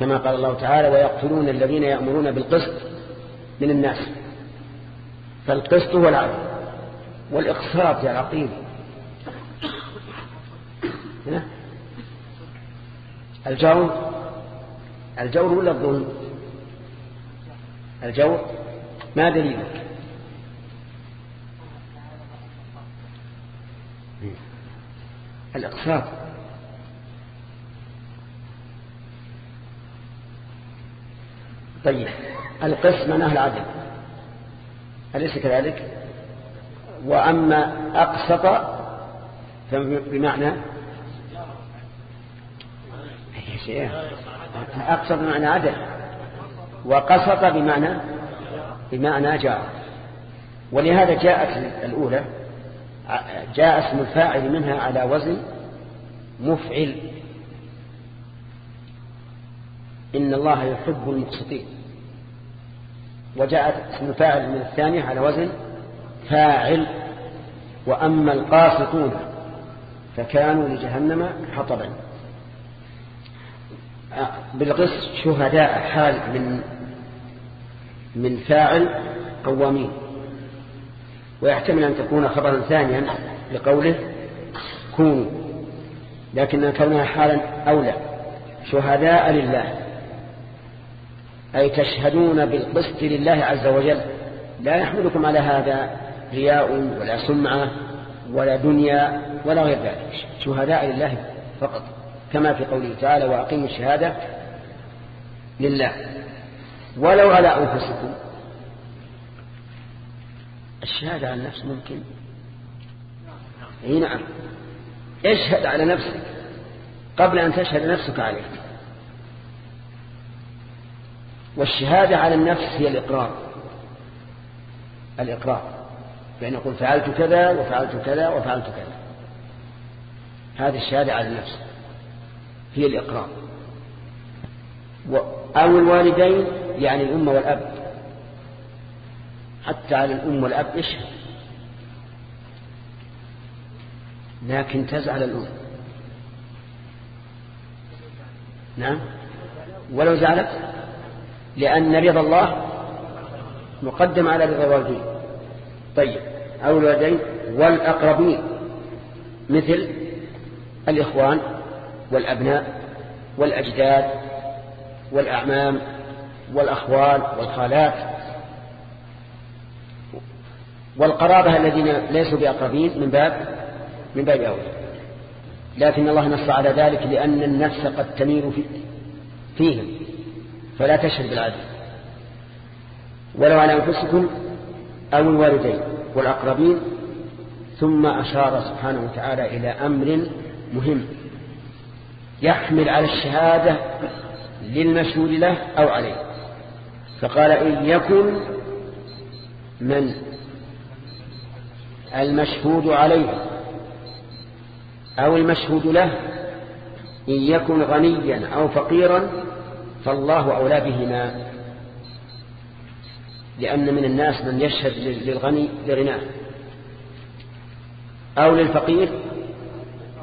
كما قال الله تعالى ويقتلون الذين يأمرون بالقسط من الناس. فالقسط هو العدل والإقساط يا العقيل الجور الجور ولا الظلم؟ الجور. ما دليلك؟ الإقساط. طيب. القسط معناه العدل أليس كذلك؟ وأما أقسط بمعنى أقسط بمعنى عدل. وقسط بمعنى بمعنى جار. ولهذا جاءت الأولى جاء اسم الفاعل منها على وزن مفعل. إن الله يحب المقسطين. وجاءت اسم الفاعل من الثانية على وزن فاعل وأما القاسطون فكانوا لجهنم حطبا. بالقسط شهداء حال من من فاعل قوامين. ويحتمل أن تكون خبرا ثانيا لقوله كونوا لكن كونها حالا أولى. شهداء لله. أي تشهدون بالقسط لله عز وجل. لا يحملكم على هذا رياء ولا سمعة ولا دنيا ولا غير ذلك. شهداء لله فقط. كما في قوله تعالى وأقيموا الشهادة لله. ولو على أنفسكم. الشهادة على النفس ممكن. إي نعم. اشهد على نفسك. قبل أن تشهد نفسك عليك والشهادة على النفس هي الإقرار. الإقرار. بأن يقول فعلت كذا وفعلت كذا وفعلت كذا. هذه الشهادة على النفس هي الإقرار. أو الوالدين يعني الأم والأب. حتى على الأم والأب اشهد لكن تزعل الأم. نعم. ولو زعلت؟ لأن رضا الله مقدم على رضا الوالدين. طيب أو الوالدين والأقربين مثل الإخوان والأبناء والأجداد والأعمام والأخوال والخالات والقرابة الذين ليسوا بأقربين من باب من باب أولى لكن الله نص على ذلك لأن النفس قد تميل فيهم. فلا تشهد بالعدل. ولو على أنفسكم أو الوالدين والأقربين ثم أشار سبحانه وتعالى إلى أمر مهم يحمل على الشهادة للمشهود له أو عليه. فقال إن يكن من المشهود عليه أو المشهود له إن يكن غنيا أو فقيرا فالله أولى بهما لأن من الناس من يشهد للغني لغناه أو للفقير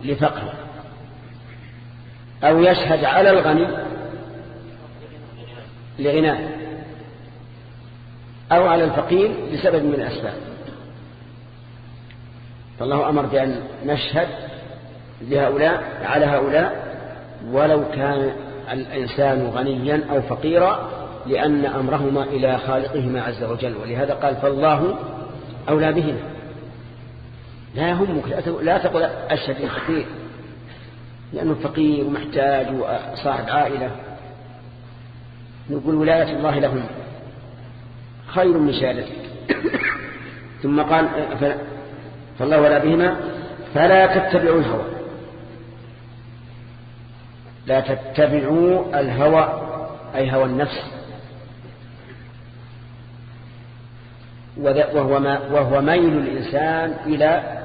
لفقره أو يشهد على الغني لغناه أو على الفقير لسبب من الأسباب. فالله أمر بأن نشهد لهؤلاء على هؤلاء ولو كان الإنسان غنيا أو فقيرا لأن أمرهما إلى خالقهما عز وجل ولهذا قال فالله أولى بهما. لا يهمك لا تقول أشهد الفقير لأنه فقير ومحتاج وصاحب عائلة. نقول ولاية الله لهم خير من شهادتك. ثم قال فالله ولا بهما فلا تتبعوا الهوى. لا تتبعوا الهوى أي هوى النفس. وهو, ما وهو ميل الإنسان إلى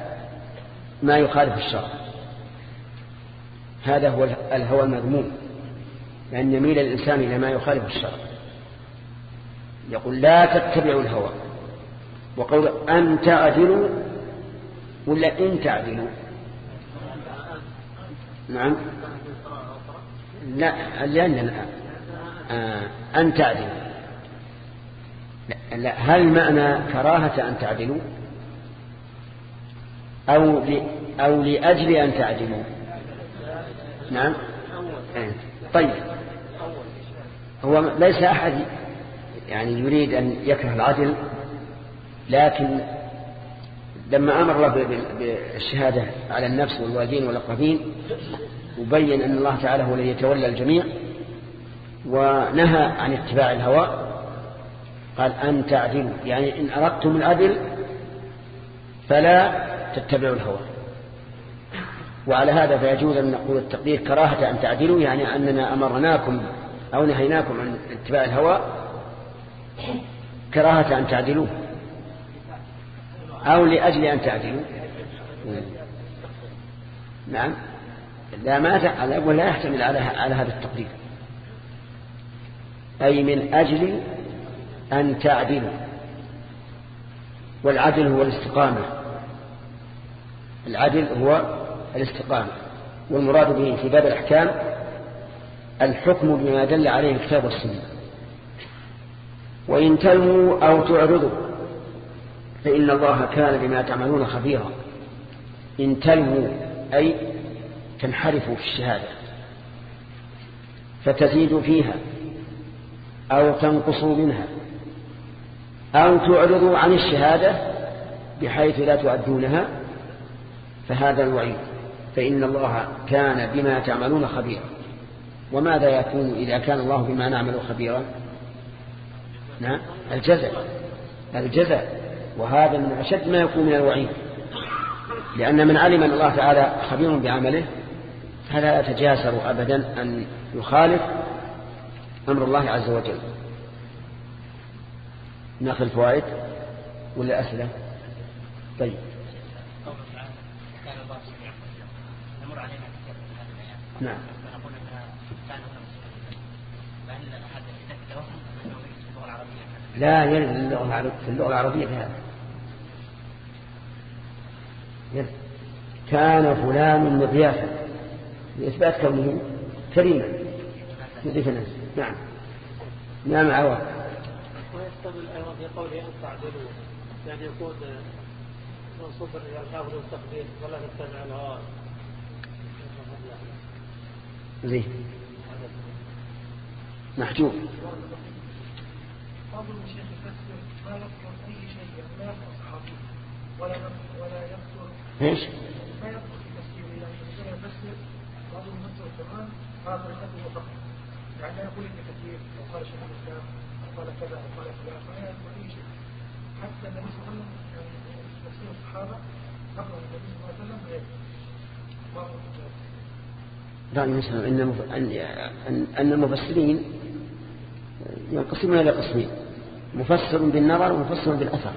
ما يخالف الشرع. هذا هو الهوى المذموم لأن يميل الإنسان إلى ما يخالف الشرع. يقول لا تتبعوا الهوى. وقول أن تعدلوا ولا إن تعدلوا. نعم. لا لأننا آه أن تعدلوا. لا هل معنى كراهة أن تعدلوا؟ أو أو لأجل أن تعدلوا؟ نعم. طيب. هو ليس أحد يعني يريد أن يكره العدل لكن لما أمر الله بالشهادة على النفس والوالدين والأقربين وبين أن الله تعالى هو الذي يتولى الجميع ونهى عن اتباع الهوى. قال أن تعدلوا يعني إن أردتم العدل فلا تتبعوا الهوى. وعلى هذا فيجوز أن نقول التقدير كراهة أن تعدلوا يعني أننا أمرناكم أو نهيناكم عن اتباع الهوى كراهة أن تعدلوا أو لأجل أن تعدلوا. نعم. لا ما ولا يحتمل على على هذا التقدير. أي من أجل أن تعدلوا والعدل هو الاستقامة. العدل هو الاستقامة. والمراد به في باب الأحكام الحكم بما دل عليه الكتاب والسنة. وإن تلموا أو تعرضوا فإن الله كان بما تعملون خبيرا. إن تلموا أي تنحرفوا في الشهادة فتزيدوا فيها أو تنقصوا منها أو تعرضوا عن الشهادة بحيث لا تؤدونها فهذا الوعيد. فإن الله كان بما تعملون خبيرا. وماذا يكون إذا كان الله بما نعمل خبيرا؟ نعم الجزاء. الجزاء. وهذا من أشد ما يكون من الوعيد. لأن من علم أن الله تعالى خبير بعمله فلا يتجاسر أبدا أن يخالف أمر الله عز وجل. ناخذ الفوائد ولا أسئلة؟ طيب. نعم. لا يرد في اللغة العربية في هذا كان فلان مضيافا. لإثبات كونه كريما. يضيف الناس نعم. نعم عوض. ويحتمل أيضا في قوله أن تعدلوا. يعني يكون منصوبا إلى الحافظ والتقدير ولا نتبع الهوى زين. محجوب. بعض المشايخ يفسر ما يذكر أي شيء لا يذكر صحابي ولا ولا يذكر إيش؟ ما يذكر في تفسيره يعني مثلا يفسر بعض القرآن هذا الكتب فقط يعني لا يقول ابن كثير أو قال شيخ الإسلام أو قال كذا أو قال كذا فلا يذكر أي شيء. حتى النبي صلى الله عليه وسلم يعني تفسير الصحابة قبل النبي صلى الله عليه وسلم رأي مسلم أن أن- أن- المفسرين ينقسمون إلى قسمين. مفسر بالنظر ومفسر بالأثر.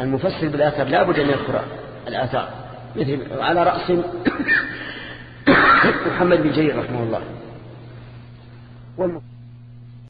المفسر بالأثر لا بد أن يذكر الآثار. مثل على رأس محمد بن جرير رحمه الله.